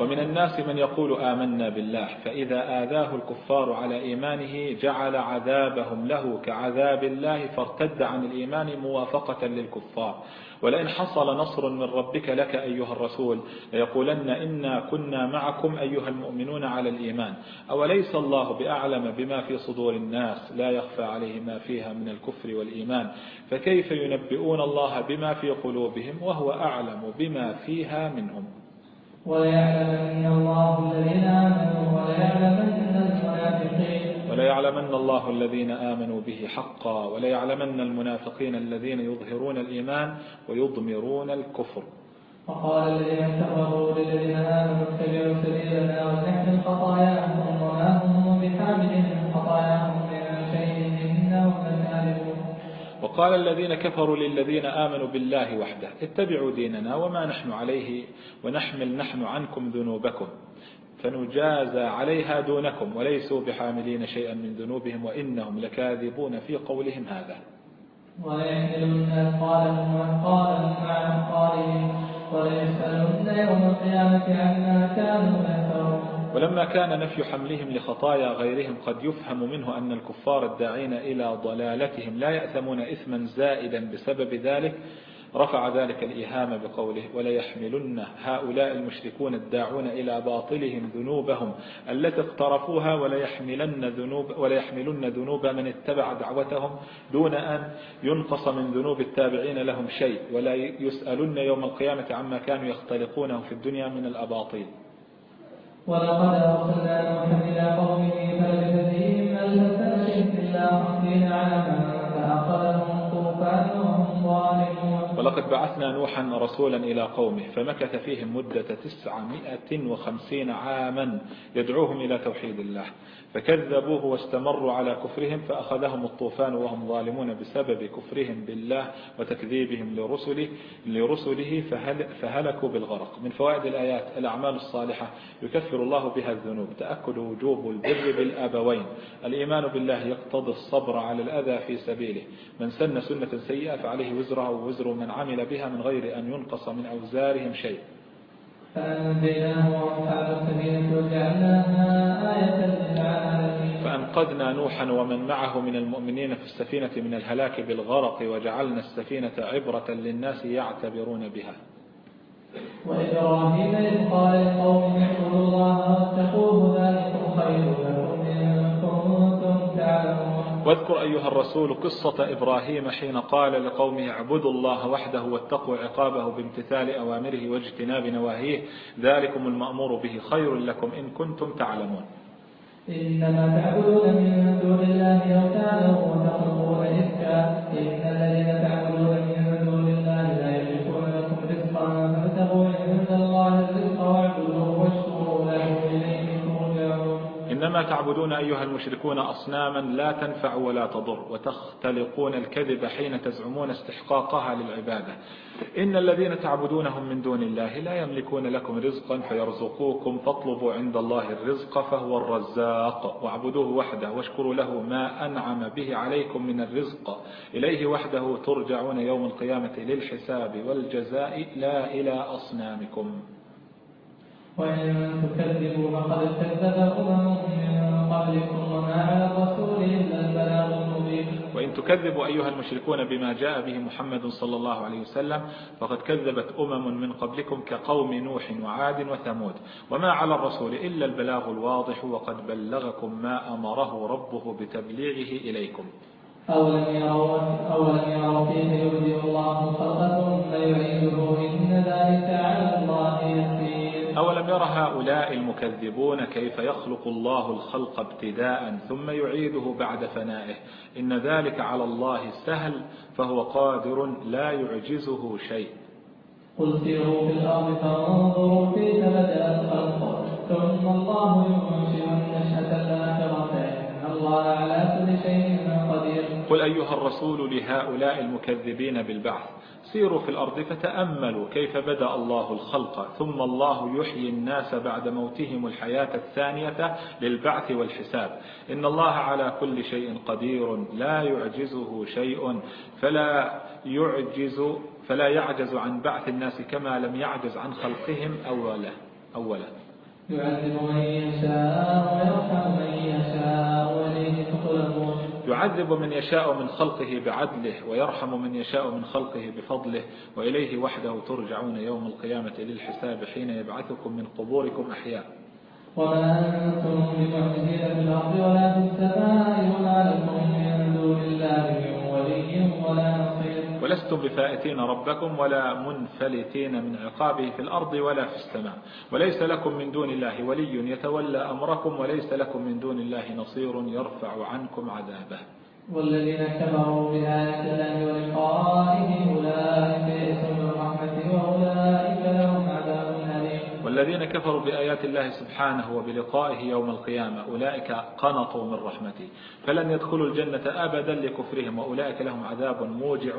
ومن الناس من يقول آمنا بالله فإذا آذاه الكفار على إيمانه جعل عذابهم له كعذاب الله فارتد عن الإيمان موافقة للكفار. ولئن حصل نصر من ربك لك أيها الرسول ليقولن إنا كنا معكم أيها المؤمنون على الإيمان. أوليس الله بأعلم بما في صدور الناس؟ لا يخفى عليه ما فيها من الكفر والإيمان. فكيف ينبئون الله بما في قلوبهم وهو أعلم بما فيها منهم؟ وليعلمن الله الذين آمنوا وليعلمن المنافقين. وليعلمن الله الذين آمنوا به حقا وليعلمن المنافقين الذين يظهرون الإيمان ويضمرون الكفر. وقال الذين كفروا للذين آمنوا اتبعوا سبيلنا ولنحمل خطاياهم وما هم بحامل من خطاياهم. وقال الذين كفروا للذين آمنوا بالله وحده اتبعوا ديننا وما نحن عليه ونحمل نحن عنكم ذنوبكم فنجازى عليها دونكم وليسوا بحاملين شيئا من ذنوبهم وإنهم لكاذبون في قولهم هذا. وليحملن أثقالهم وأثقالا مع أثقالهم وليسألن يوم القيامة عما كانوا يفترون ولما كان نفي حملهم لخطايا غيرهم قد يفهم منه أن الكفار الداعين إلى ضلالتهم لا يأثمون إثما زائدا بسبب ذلك رفع ذلك الإيهام بقوله وليحملن هؤلاء المشركون الداعون إلى باطلهم ذنوبهم التي اقترفوها وليحملن ذنوب, وليحملن ذنوب من اتبع دعوتهم دون أن ينقص من ذنوب التابعين لهم شيء ولا يسألن يوم القيامة عما كانوا يختلقونه في الدنيا من الأباطيل. ولقد أرسلنا نوحا إلى قومه فلبث فيهم ألف سنة إلا خمسين عاما فأخذهم الطوفان وهم ولقد بعثنا نوحا رسولا إلى قومه فمكث فيهم مدة تسعمائة وخمسين عاما يدعوهم إلى توحيد الله. فكذبوه واستمروا على كفرهم فأخذهم الطوفان وهم ظالمون بسبب كفرهم بالله وتكذيبهم لرسله, لرسله فهل فهلكوا بالغرق. من فوائد الآيات الأعمال الصالحة يكفر الله بها الذنوب تأكد وجوب البر بالأبوين. الإيمان بالله يقتضي الصبر على الأذى في سبيله. من سن سنة سيئة فعليه وزرها ووزر من عمل بها من غير أن ينقص من أوزارهم شيء. فأنجيناه وأصحاب السفينة وجعلناها آية للعالمين. فأنقذنا نوحا ومن معه من المؤمنين في السفينة من الهلاك بالغرق وجعلنا السفينة عبرة للناس يعتبرون بها. وإبراهيم إذ قال لقومه اعبدوا الله واتقوه ذلكم خير لكم إن كنتم تعلمون. واذكر أيها الرسول قصة إبراهيم حين قال لقومه اعبدوا الله وحده واتقوا عقابه بامتثال أوامره واجتناب نواهيه ذلكم المأمور به خير لكم إن كنتم تعلمون. إنما تعبدون من دون الله أوثانا وتخلقون إفكا إن الذين تعبدون إنما تعبدون أيها المشركون أصناما لا تنفع ولا تضر وتختلقون الكذب حين تزعمون استحقاقها للعبادة. إن الذين تعبدونهم من دون الله لا يملكون لكم رزقا فيرزقوكم فاطلبوا عند الله الرزق فهو الرزاق واعبدوه وحده واشكروا له ما أنعم به عليكم من الرزق. إليه وحده ترجعون يوم القيامة للحساب والجزاء لا إلى أصنامكم. وإن تكذبوا فقد كذب أمم من قبلكم وما على الرسول إلا البلاغ المبين. وإن تكذبوا أيها المشركون بما جاء به محمد صلى الله عليه وسلم فقد كذبت أمم من قبلكم كقوم نوح وعاد وثمود وما على الرسول إلا البلاغ الواضح وقد بلغكم ما أمره ربه بتبليغه إليكم. أولم يروا أولم يروا كيف يبدئ الله الخلق ثم يعيده إن ذلك على الله يسير. أولم ير هؤلاء المكذبون كيف يخلق الله الخلق ابتداء ثم يعيده بعد فنائه؟ إن ذلك على الله سهل فهو قادر لا يعجزه شيء. قل سيروا في الأرض فانظروا كيف بدأ الخلق ثم الله ينشئ النشأة الآخرة. إن الله على كل شيء قدير. قل أيها الرسول لهؤلاء المكذبين بالبعث سيروا في الأرض فتأملوا كيف بدأ الله الخلق. ثم الله يحيي الناس بعد موتهم الحياة الثانية للبعث والحساب. إن الله على كل شيء قدير لا يعجزه شيء فلا يعجز فلا يعجز عن بعث الناس كما لم يعجز عن خلقهم أولا أولا يعذب من يشاء ويرحم من يشاء وإليه تقلبون يعذب من يشاء من خلقه بعدله ويرحم من يشاء من خلقه بفضله وإليه وحده ترجعون يوم القيامة للحساب حين يبعثكم من قبوركم أحياء. وما أنتم بمعجزين في الأرض ولا في السماء وما لكم من الله من ولي ولا نصير. ولستم بفائتين ربكم ولا منفلتين من عقابه في الأرض ولا في السماء. وليس لكم من دون الله ولي يتولى أمركم وليس لكم من دون الله نصير يرفع عنكم عذابه. والذين كفروا بآيات الله ولقائه أولئك من رحمته وأولئك لهم والذين كفروا بآيات الله سبحانه وبلقائه يوم القيامة أولئك قنطوا من رحمته فلن يدخلوا الجنة أبدا لكفرهم وأولئك لهم عذاب موجع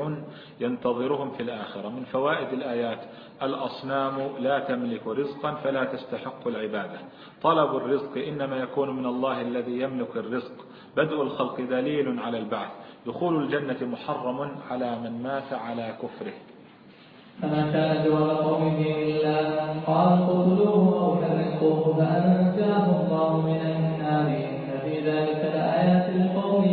ينتظرهم في الآخرة. من فوائد الآيات الأصنام لا تملك رزقا فلا تستحق العبادة. طلب الرزق إنما يكون من الله الذي يملك الرزق. بدء الخلق دليل على البعث. دخول الجنة محرم على من مات على كفره. فما كان جواب قومه إلا قالوا اقتلوه أو حرقوه فأنجاه الله من النار إن في ذلك لآيات لقوم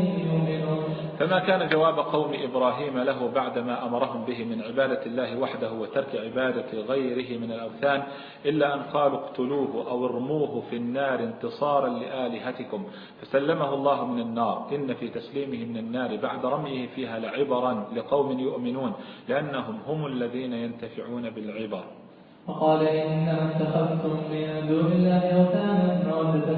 فما كان جواب قوم إبراهيم له بعدما أمرهم به من عبادة الله وحده وترك عبادة غيره من الأوثان إلا أن قالوا اقتلوه أو ارموه في النار انتصارا لآلهتكم. فسلمه الله من النار. إن في تسليمه من النار بعد رميه فيها لعبرا لقوم يؤمنون لأنهم هم الذين ينتفعون بالعبر. وقال إنما اتخذتم من دون الله أوثانا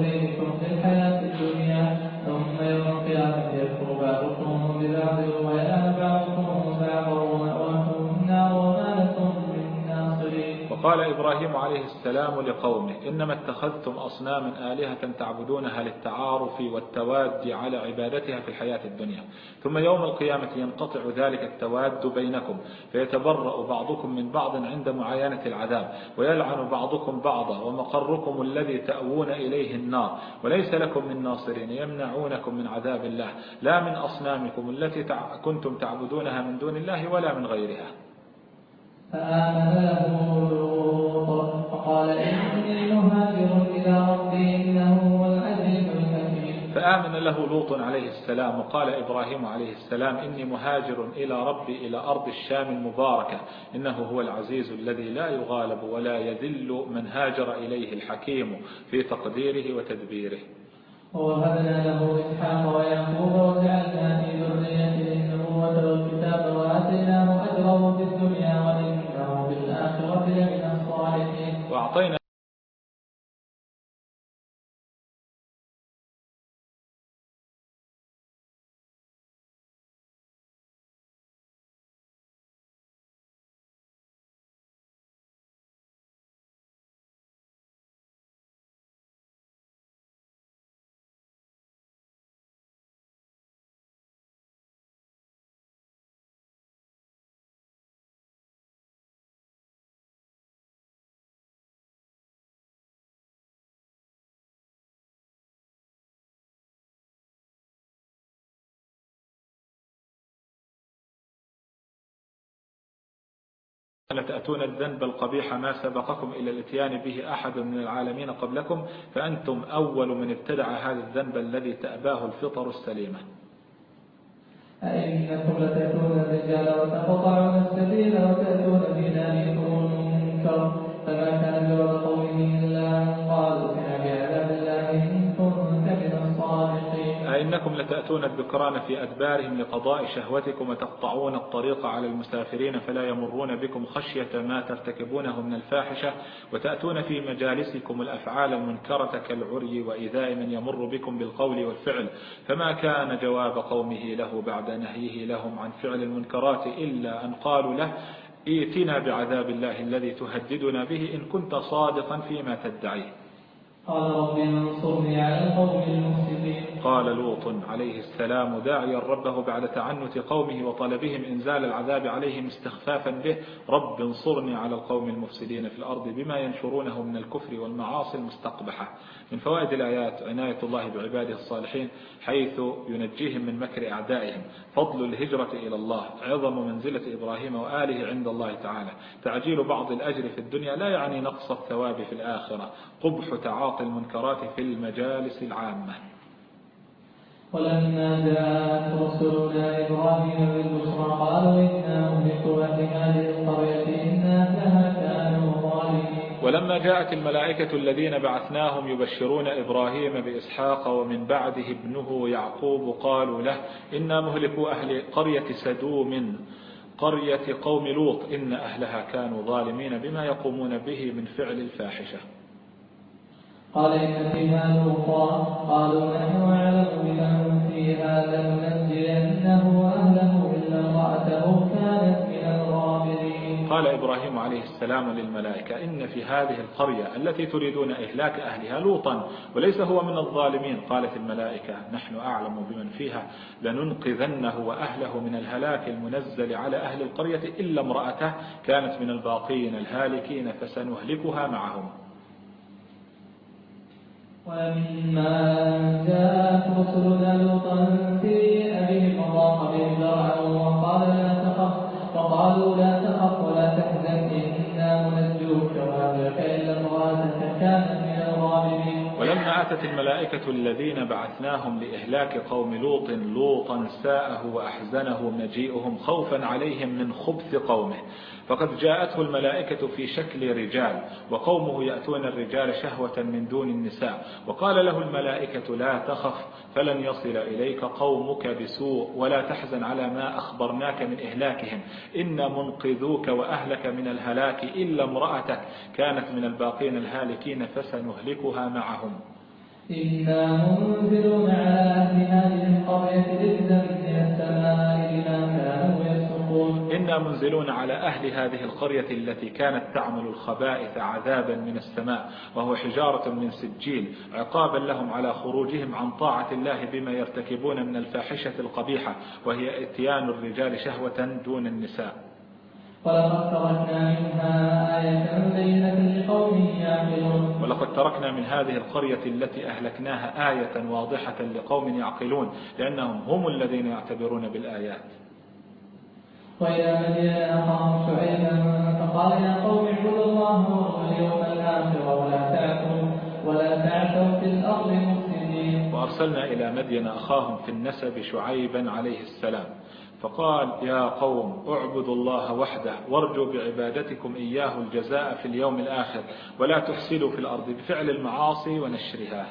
بينكم في الحياة الدنيا. ثم يوم القيامة يكفر بعضكم ببعض ويلعن بعضكم وقال إبراهيم عليه السلام لقومه إنما اتخذتم أصناما آلهة تعبدونها للتعارف والتواد على عبادتها في الحياة الدنيا. ثم يوم القيامة ينقطع ذلك التواد بينكم فيتبرأ بعضكم من بعض عند معاينة العذاب ويلعن بعضكم بعضا ومقركم الذي تأوون إليه النار وليس لكم من ناصرين يمنعونكم من عذاب الله لا من أصنامكم التي كنتم تعبدونها من دون الله ولا من غيرها. فآمن له لوط فقال إني مهاجر إلى ربي إنه هو العزيز الحكيم. فآمن له لوط عليه السلام وقال إبراهيم عليه السلام إني مهاجر إلى ربي إلى أرض الشام المباركة إنه هو العزيز الذي لا يغالب ولا يذل من هاجر إليه الحكيم في تقديره وتدبيره. ووهبنا له إسحاق ويعقوب وجعلنا في ذريته النبوة والكتاب وآتيناه أجره في الدنيا في الآخرة لمن الصالحين وأعطينا لتأتون الذنب القبيح ما سبقكم إلى الإتيان به أحد من العالمين قبلكم فأنتم أول من ابتدع هذا الذنب الذي تأباه الفطر السليمة. أئنكم لتأتون الرجال وتقطعون السبيل وتأتون في ناديكم المنكر فما كان جواب قومه إلا أن قالوا أئنكم لتأتون الذكران في أدبارهم لقضاء شهوتكم وتقطعون الطريق على المسافرين فلا يمرون بكم خشية ما ترتكبونه من الفاحشة وتأتون في مجالسكم الأفعال المنكرة كالعري وإيذاء من يمر بكم بالقول والفعل فما كان جواب قومه له بعد نهيه لهم عن فعل المنكرات إلا أن قالوا له ائتنا بعذاب الله الذي تهددنا به إن كنت صادقا فيما تدعيه قال رب انصرني على القوم المفسدين. قال لوط عليه السلام داعيا ربه بعد تعنت قومه وطلبهم إنزال العذاب عليهم استخفافا به. رب انصرني على القوم المفسدين في الأرض بما ينشرونه من الكفر والمعاصي المستقبحة. من فوائد الآيات عناية الله بعباده الصالحين حيث ينجيهم من مكر أعدائهم. فضل الهجرة إلى الله عظم منزلة إبراهيم وآله عند الله تعالى. تعجيل بعض الأجر في الدنيا لا يعني نقص الثواب في الآخرة. قبح تعاطي المنكرات في المجالس العامة. ولما جاءت رسلنا إبراهيم بالبشرى قالوا إنا مهلكوا أهل القرية إن أهلها كانوا ظالمين ولما جاءت الملائكة الذين بعثناهم يبشرون إبراهيم بإسحاق ومن بعده ابنه يعقوب قالوا له إنا مهلكوا أهل قرية سدوم قرية قوم لوط إن أهلها كانوا ظالمين بما يقومون به من فعل الفاحشة. قال إن فيها لوطا قالوا نحن أعلم بمن فيها لننجينه وأهله إلا امرأته كانت قال إبراهيم عليه السلام للملائكة إن في هذه القرية التي تريدون إهلاك أهلها لوطا وليس هو من الظالمين قالت الملائكة نحن أعلم بمن فيها لننقذنه وأهله من الهلاك المنزل على أهل القرية إلا امرأته كانت من الباقين الهالكين فسنهلكها معهم. ولما جاءت رسلنا لوطا في أبيه وضاق به ذرعا وقال لا لا تخف ولا تحزن إنا منجوك وأهلك إلا امرأتك كانت من ولما أتت الملائكة الذين بعثناهم لإهلاك قوم لوط لوطا ساءه وأحزنه مجيئهم خوفا عليهم من خبث قومه. فقد جاءته الملائكة في شكل رجال وقومه يأتون الرجال شهوة من دون النساء وقال له الملائكة لا تخف فلن يصل إليك قومك بسوء ولا تحزن على ما أخبرناك من إهلاكهم. إن منقذوك وأهلك من الهلاك إلا امرأتك كانت من الباقين الهالكين فسنهلكها معهم. إنا منزلون على منزلون على أهل هذه القرية التي كانت تعمل الخبائث عذابا من السماء وهو حجارة من سجيل عقابا لهم على خروجهم عن طاعة الله بما يرتكبون من الفاحشة القبيحة وهي إتيان الرجال شهوة دون النساء. ولقد تركنا منها آية بينة لقوم يعقلون. ولقد تركنا من هذه القرية التي أهلكناها آية واضحة لقوم يعقلون لأنهم هم الذين يعتبرون بالآيات. وإلى مدين أخاهم شعيبا فقال يا قوم اعبدوا الله واليوم الآخر ولا تعثوا ولا تعثوا في الأرض مفسدين. وأرسلنا إلى مدين أخاهم في النسب شعيبا عليه السلام. فقال يا قوم اعبدوا الله وحده وارجوا بعبادتكم إياه الجزاء في اليوم الآخر ولا تفسدوا في الأرض بفعل المعاصي ونشرها.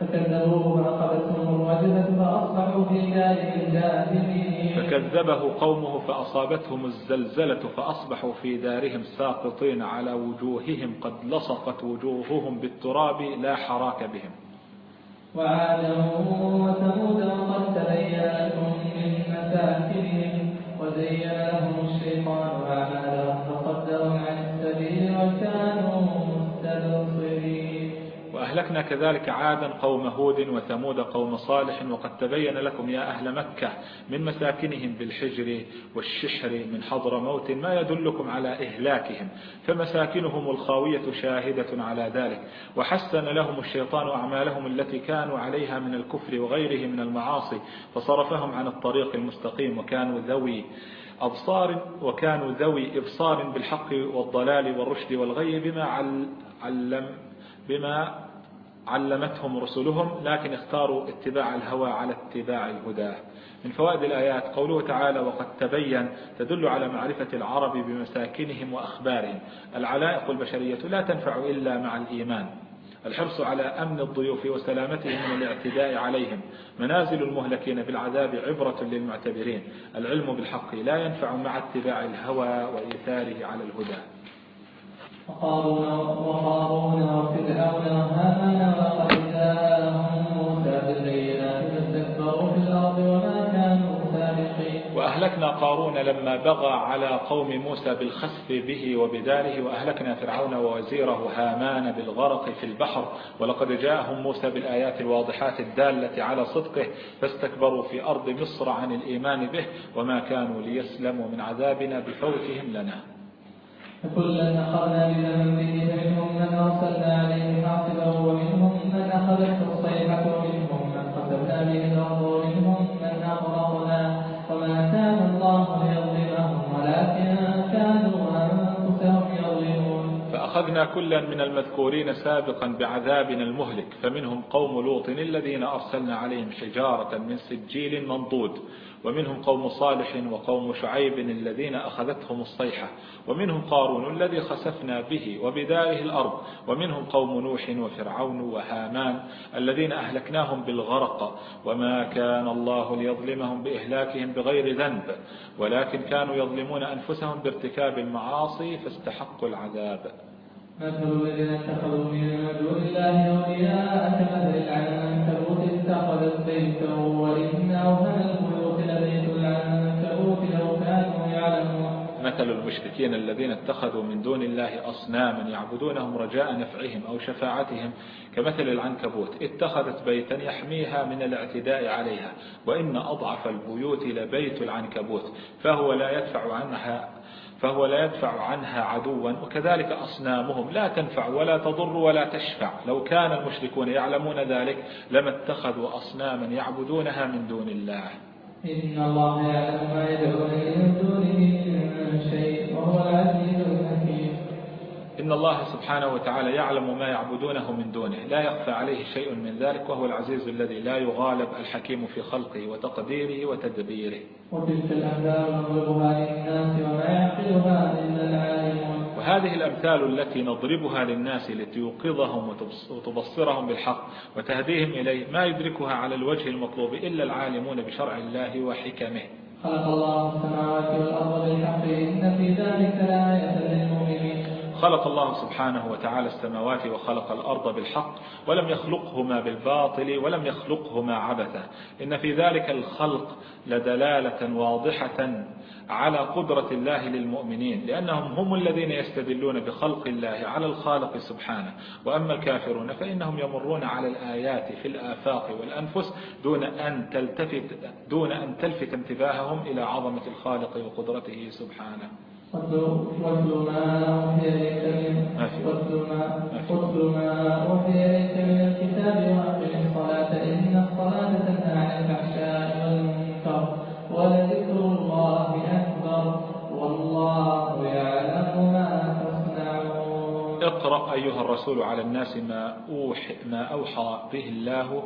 فكذبوه فأخذتهم الرجفة فأصبحوا في دارهم جاثمين. فكذبه قومه فأصابتهم الزلزلة فأصبحوا في دارهم ساقطين على وجوههم قد لصقت وجوههم بالتراب لا حراك بهم. وعادا وثمود وقد تبين لكم من مساكنهم وزين لهم الشيطان أعمالهم فصدهم عن السبيل وكانوا مستبصرين. وأهلكنا كذلك عادا قوم هود وثمود قوم صالح وقد تبين لكم يا أهل مكة من مساكنهم بالحجر والشحر من حضر موت ما يدلكم على إهلاكهم فمساكنهم الخاوية شاهدة على ذلك وحسن لهم الشيطان أعمالهم التي كانوا عليها من الكفر وغيره من المعاصي فصرفهم عن الطريق المستقيم وكانوا ذوي أبصار وكانوا ذوي إبصار بالحق والضلال والرشد والغي بما علم بما علمتهم رسلهم لكن اختاروا اتباع الهوى على اتباع الهدى. من فوائد الآيات قوله تعالى وقد تبين تدل على معرفة العرب بمساكنهم وأخبارهم. العلائق البشرية لا تنفع إلا مع الإيمان. الحرص على أمن الضيوف وسلامتهم من الاعتداء عليهم. منازل المهلكين بالعذاب عبرة للمعتبرين. العلم بالحق لا ينفع مع اتباع الهوى وإيثاره على الهدى. وقارون وقارون وفرعون وهامان ولقد جاءهم موسى فاستكبروا في الأرض وما كانوا سابقين. وأهلكنا قارون لما بغى على قوم موسى بالخسف به وبداره وأهلكنا فرعون ووزيره هامان بالغرق في البحر ولقد جاءهم موسى بالآيات الواضحات الدالة على صدقه فاستكبروا في أرض مصر عن الإيمان به وما كانوا ليسلموا من عذابنا بفوتهم لنا. فكلا أخذنا بذنبه فمنهم من أرسلنا عليه حاصبا ومنهم من أخذته الصيحة ومنهم من خسفنا به الأرض ومنهم من أغرقنا. وما كان الله ليظلمهم ولكن كانوا أنفسهم يظلمون. فأخذنا كلا من المذكورين سابقا بعذابنا المهلك فمنهم قوم لوط الذين أرسلنا عليهم حجارة من سجيل منضود. ومنهم قوم صالح وقوم شعيب الذين أخذتهم الصيحة. ومنهم قارون الذي خسفنا به وبداره الأرض. ومنهم قوم نوح وفرعون وهامان الذين أهلكناهم بالغرق. وما كان الله ليظلمهم بإهلاكهم بغير ذنب. ولكن كانوا يظلمون أنفسهم بارتكاب المعاصي فاستحقوا العذاب. مثل الذين اتخذوا من دون الله أولياء كمثل العنكبوت اتخذت بيتا وإن أوهن مثل المشركين الذين اتخذوا من دون الله أصناما يعبدونهم رجاء نفعهم أو شفاعتهم كمثل العنكبوت اتخذت بيتا يحميها من الاعتداء عليها وإن أضعف البيوت لبيت العنكبوت فهو لا يدفع عنها فهو لا يدفع عنها عدوا وكذلك أصنامهم لا تنفع ولا تضر ولا تشفع. لو كان المشركون يعلمون ذلك لما اتخذوا أصناما يعبدونها من دون الله. إن الله يعلم ما يدعون من دونه من شيء وهو العزيز الحكيم. إن الله سبحانه وتعالى يعلم ما يعبدونه من دونه. لا يخفى عليه شيء من ذلك وهو العزيز الذي لا يغالب الحكيم في خلقه وتقديره وتدبيره. وتلك الأمثال نضربها للناس وما يعقلها إلا العالمون. وهذه الأمثال التي نضربها للناس لتوقظهم وتبصرهم بالحق وتهديهم إليه ما يدركها على الوجه المطلوب إلا العالمون بشرع الله وحكمه. خلق الله السماوات والأرض بالحق إن في ذلك لآية للمؤمنين. خلق الله سبحانه وتعالى السماوات وخلق الأرض بالحق ولم يخلقهما بالباطل ولم يخلقهما عبثا. إن في ذلك الخلق لدلالة واضحة على قدرة الله للمؤمنين لأنهم هم الذين يستدلون بخلق الله على الخالق سبحانه. وأما الكافرون فإنهم يمرون على الآيات في الآفاق والأنفس دون أن تلتفت, دون أن تلفت انتباههم إلى عظمة الخالق وقدرته سبحانه. واتل ما أوحي إليك من واتل ما أوحي إليك من الكتاب وأقم الصلاة إن الصلاة تنهى عن الفحشاء والمنكر ولذكر الله أكبر والله يعلم ما تصنعون. اقرأ أيها الرسول على الناس ما أوحي, ما أوحى به الله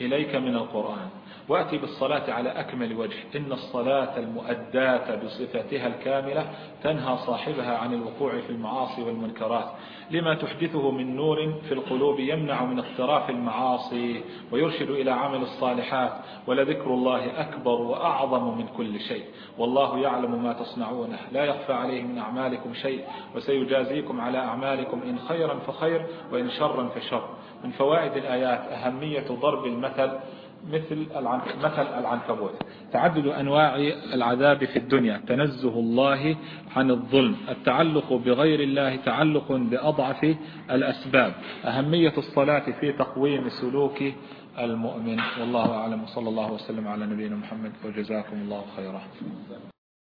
إليك من القرآن. وأتي بالصلاة على أكمل وجه. إن الصلاة المؤداة بصفتها الكاملة تنهى صاحبها عن الوقوع في المعاصي والمنكرات. لما تحدثه من نور في القلوب يمنع من اقتراف المعاصي ويرشد إلى عمل الصالحات ولذكر الله أكبر وأعظم من كل شيء. والله يعلم ما تصنعونه لا يخفى عليه من أعمالكم شيء وسيجازيكم على أعمالكم إن خيرا فخير وإن شرا فشر. من فوائد الآيات أهمية ضرب المثل مثل مثل العنكبوت. تعدد أنواع العذاب في الدنيا. تنزه الله عن الظلم. التعلق بغير الله تعلق بأضعف الأسباب. أهمية الصلاة في تقويم سلوك المؤمن. والله أعلم. صلى الله وسلم على نبينا محمد. وجزاكم الله خيرا.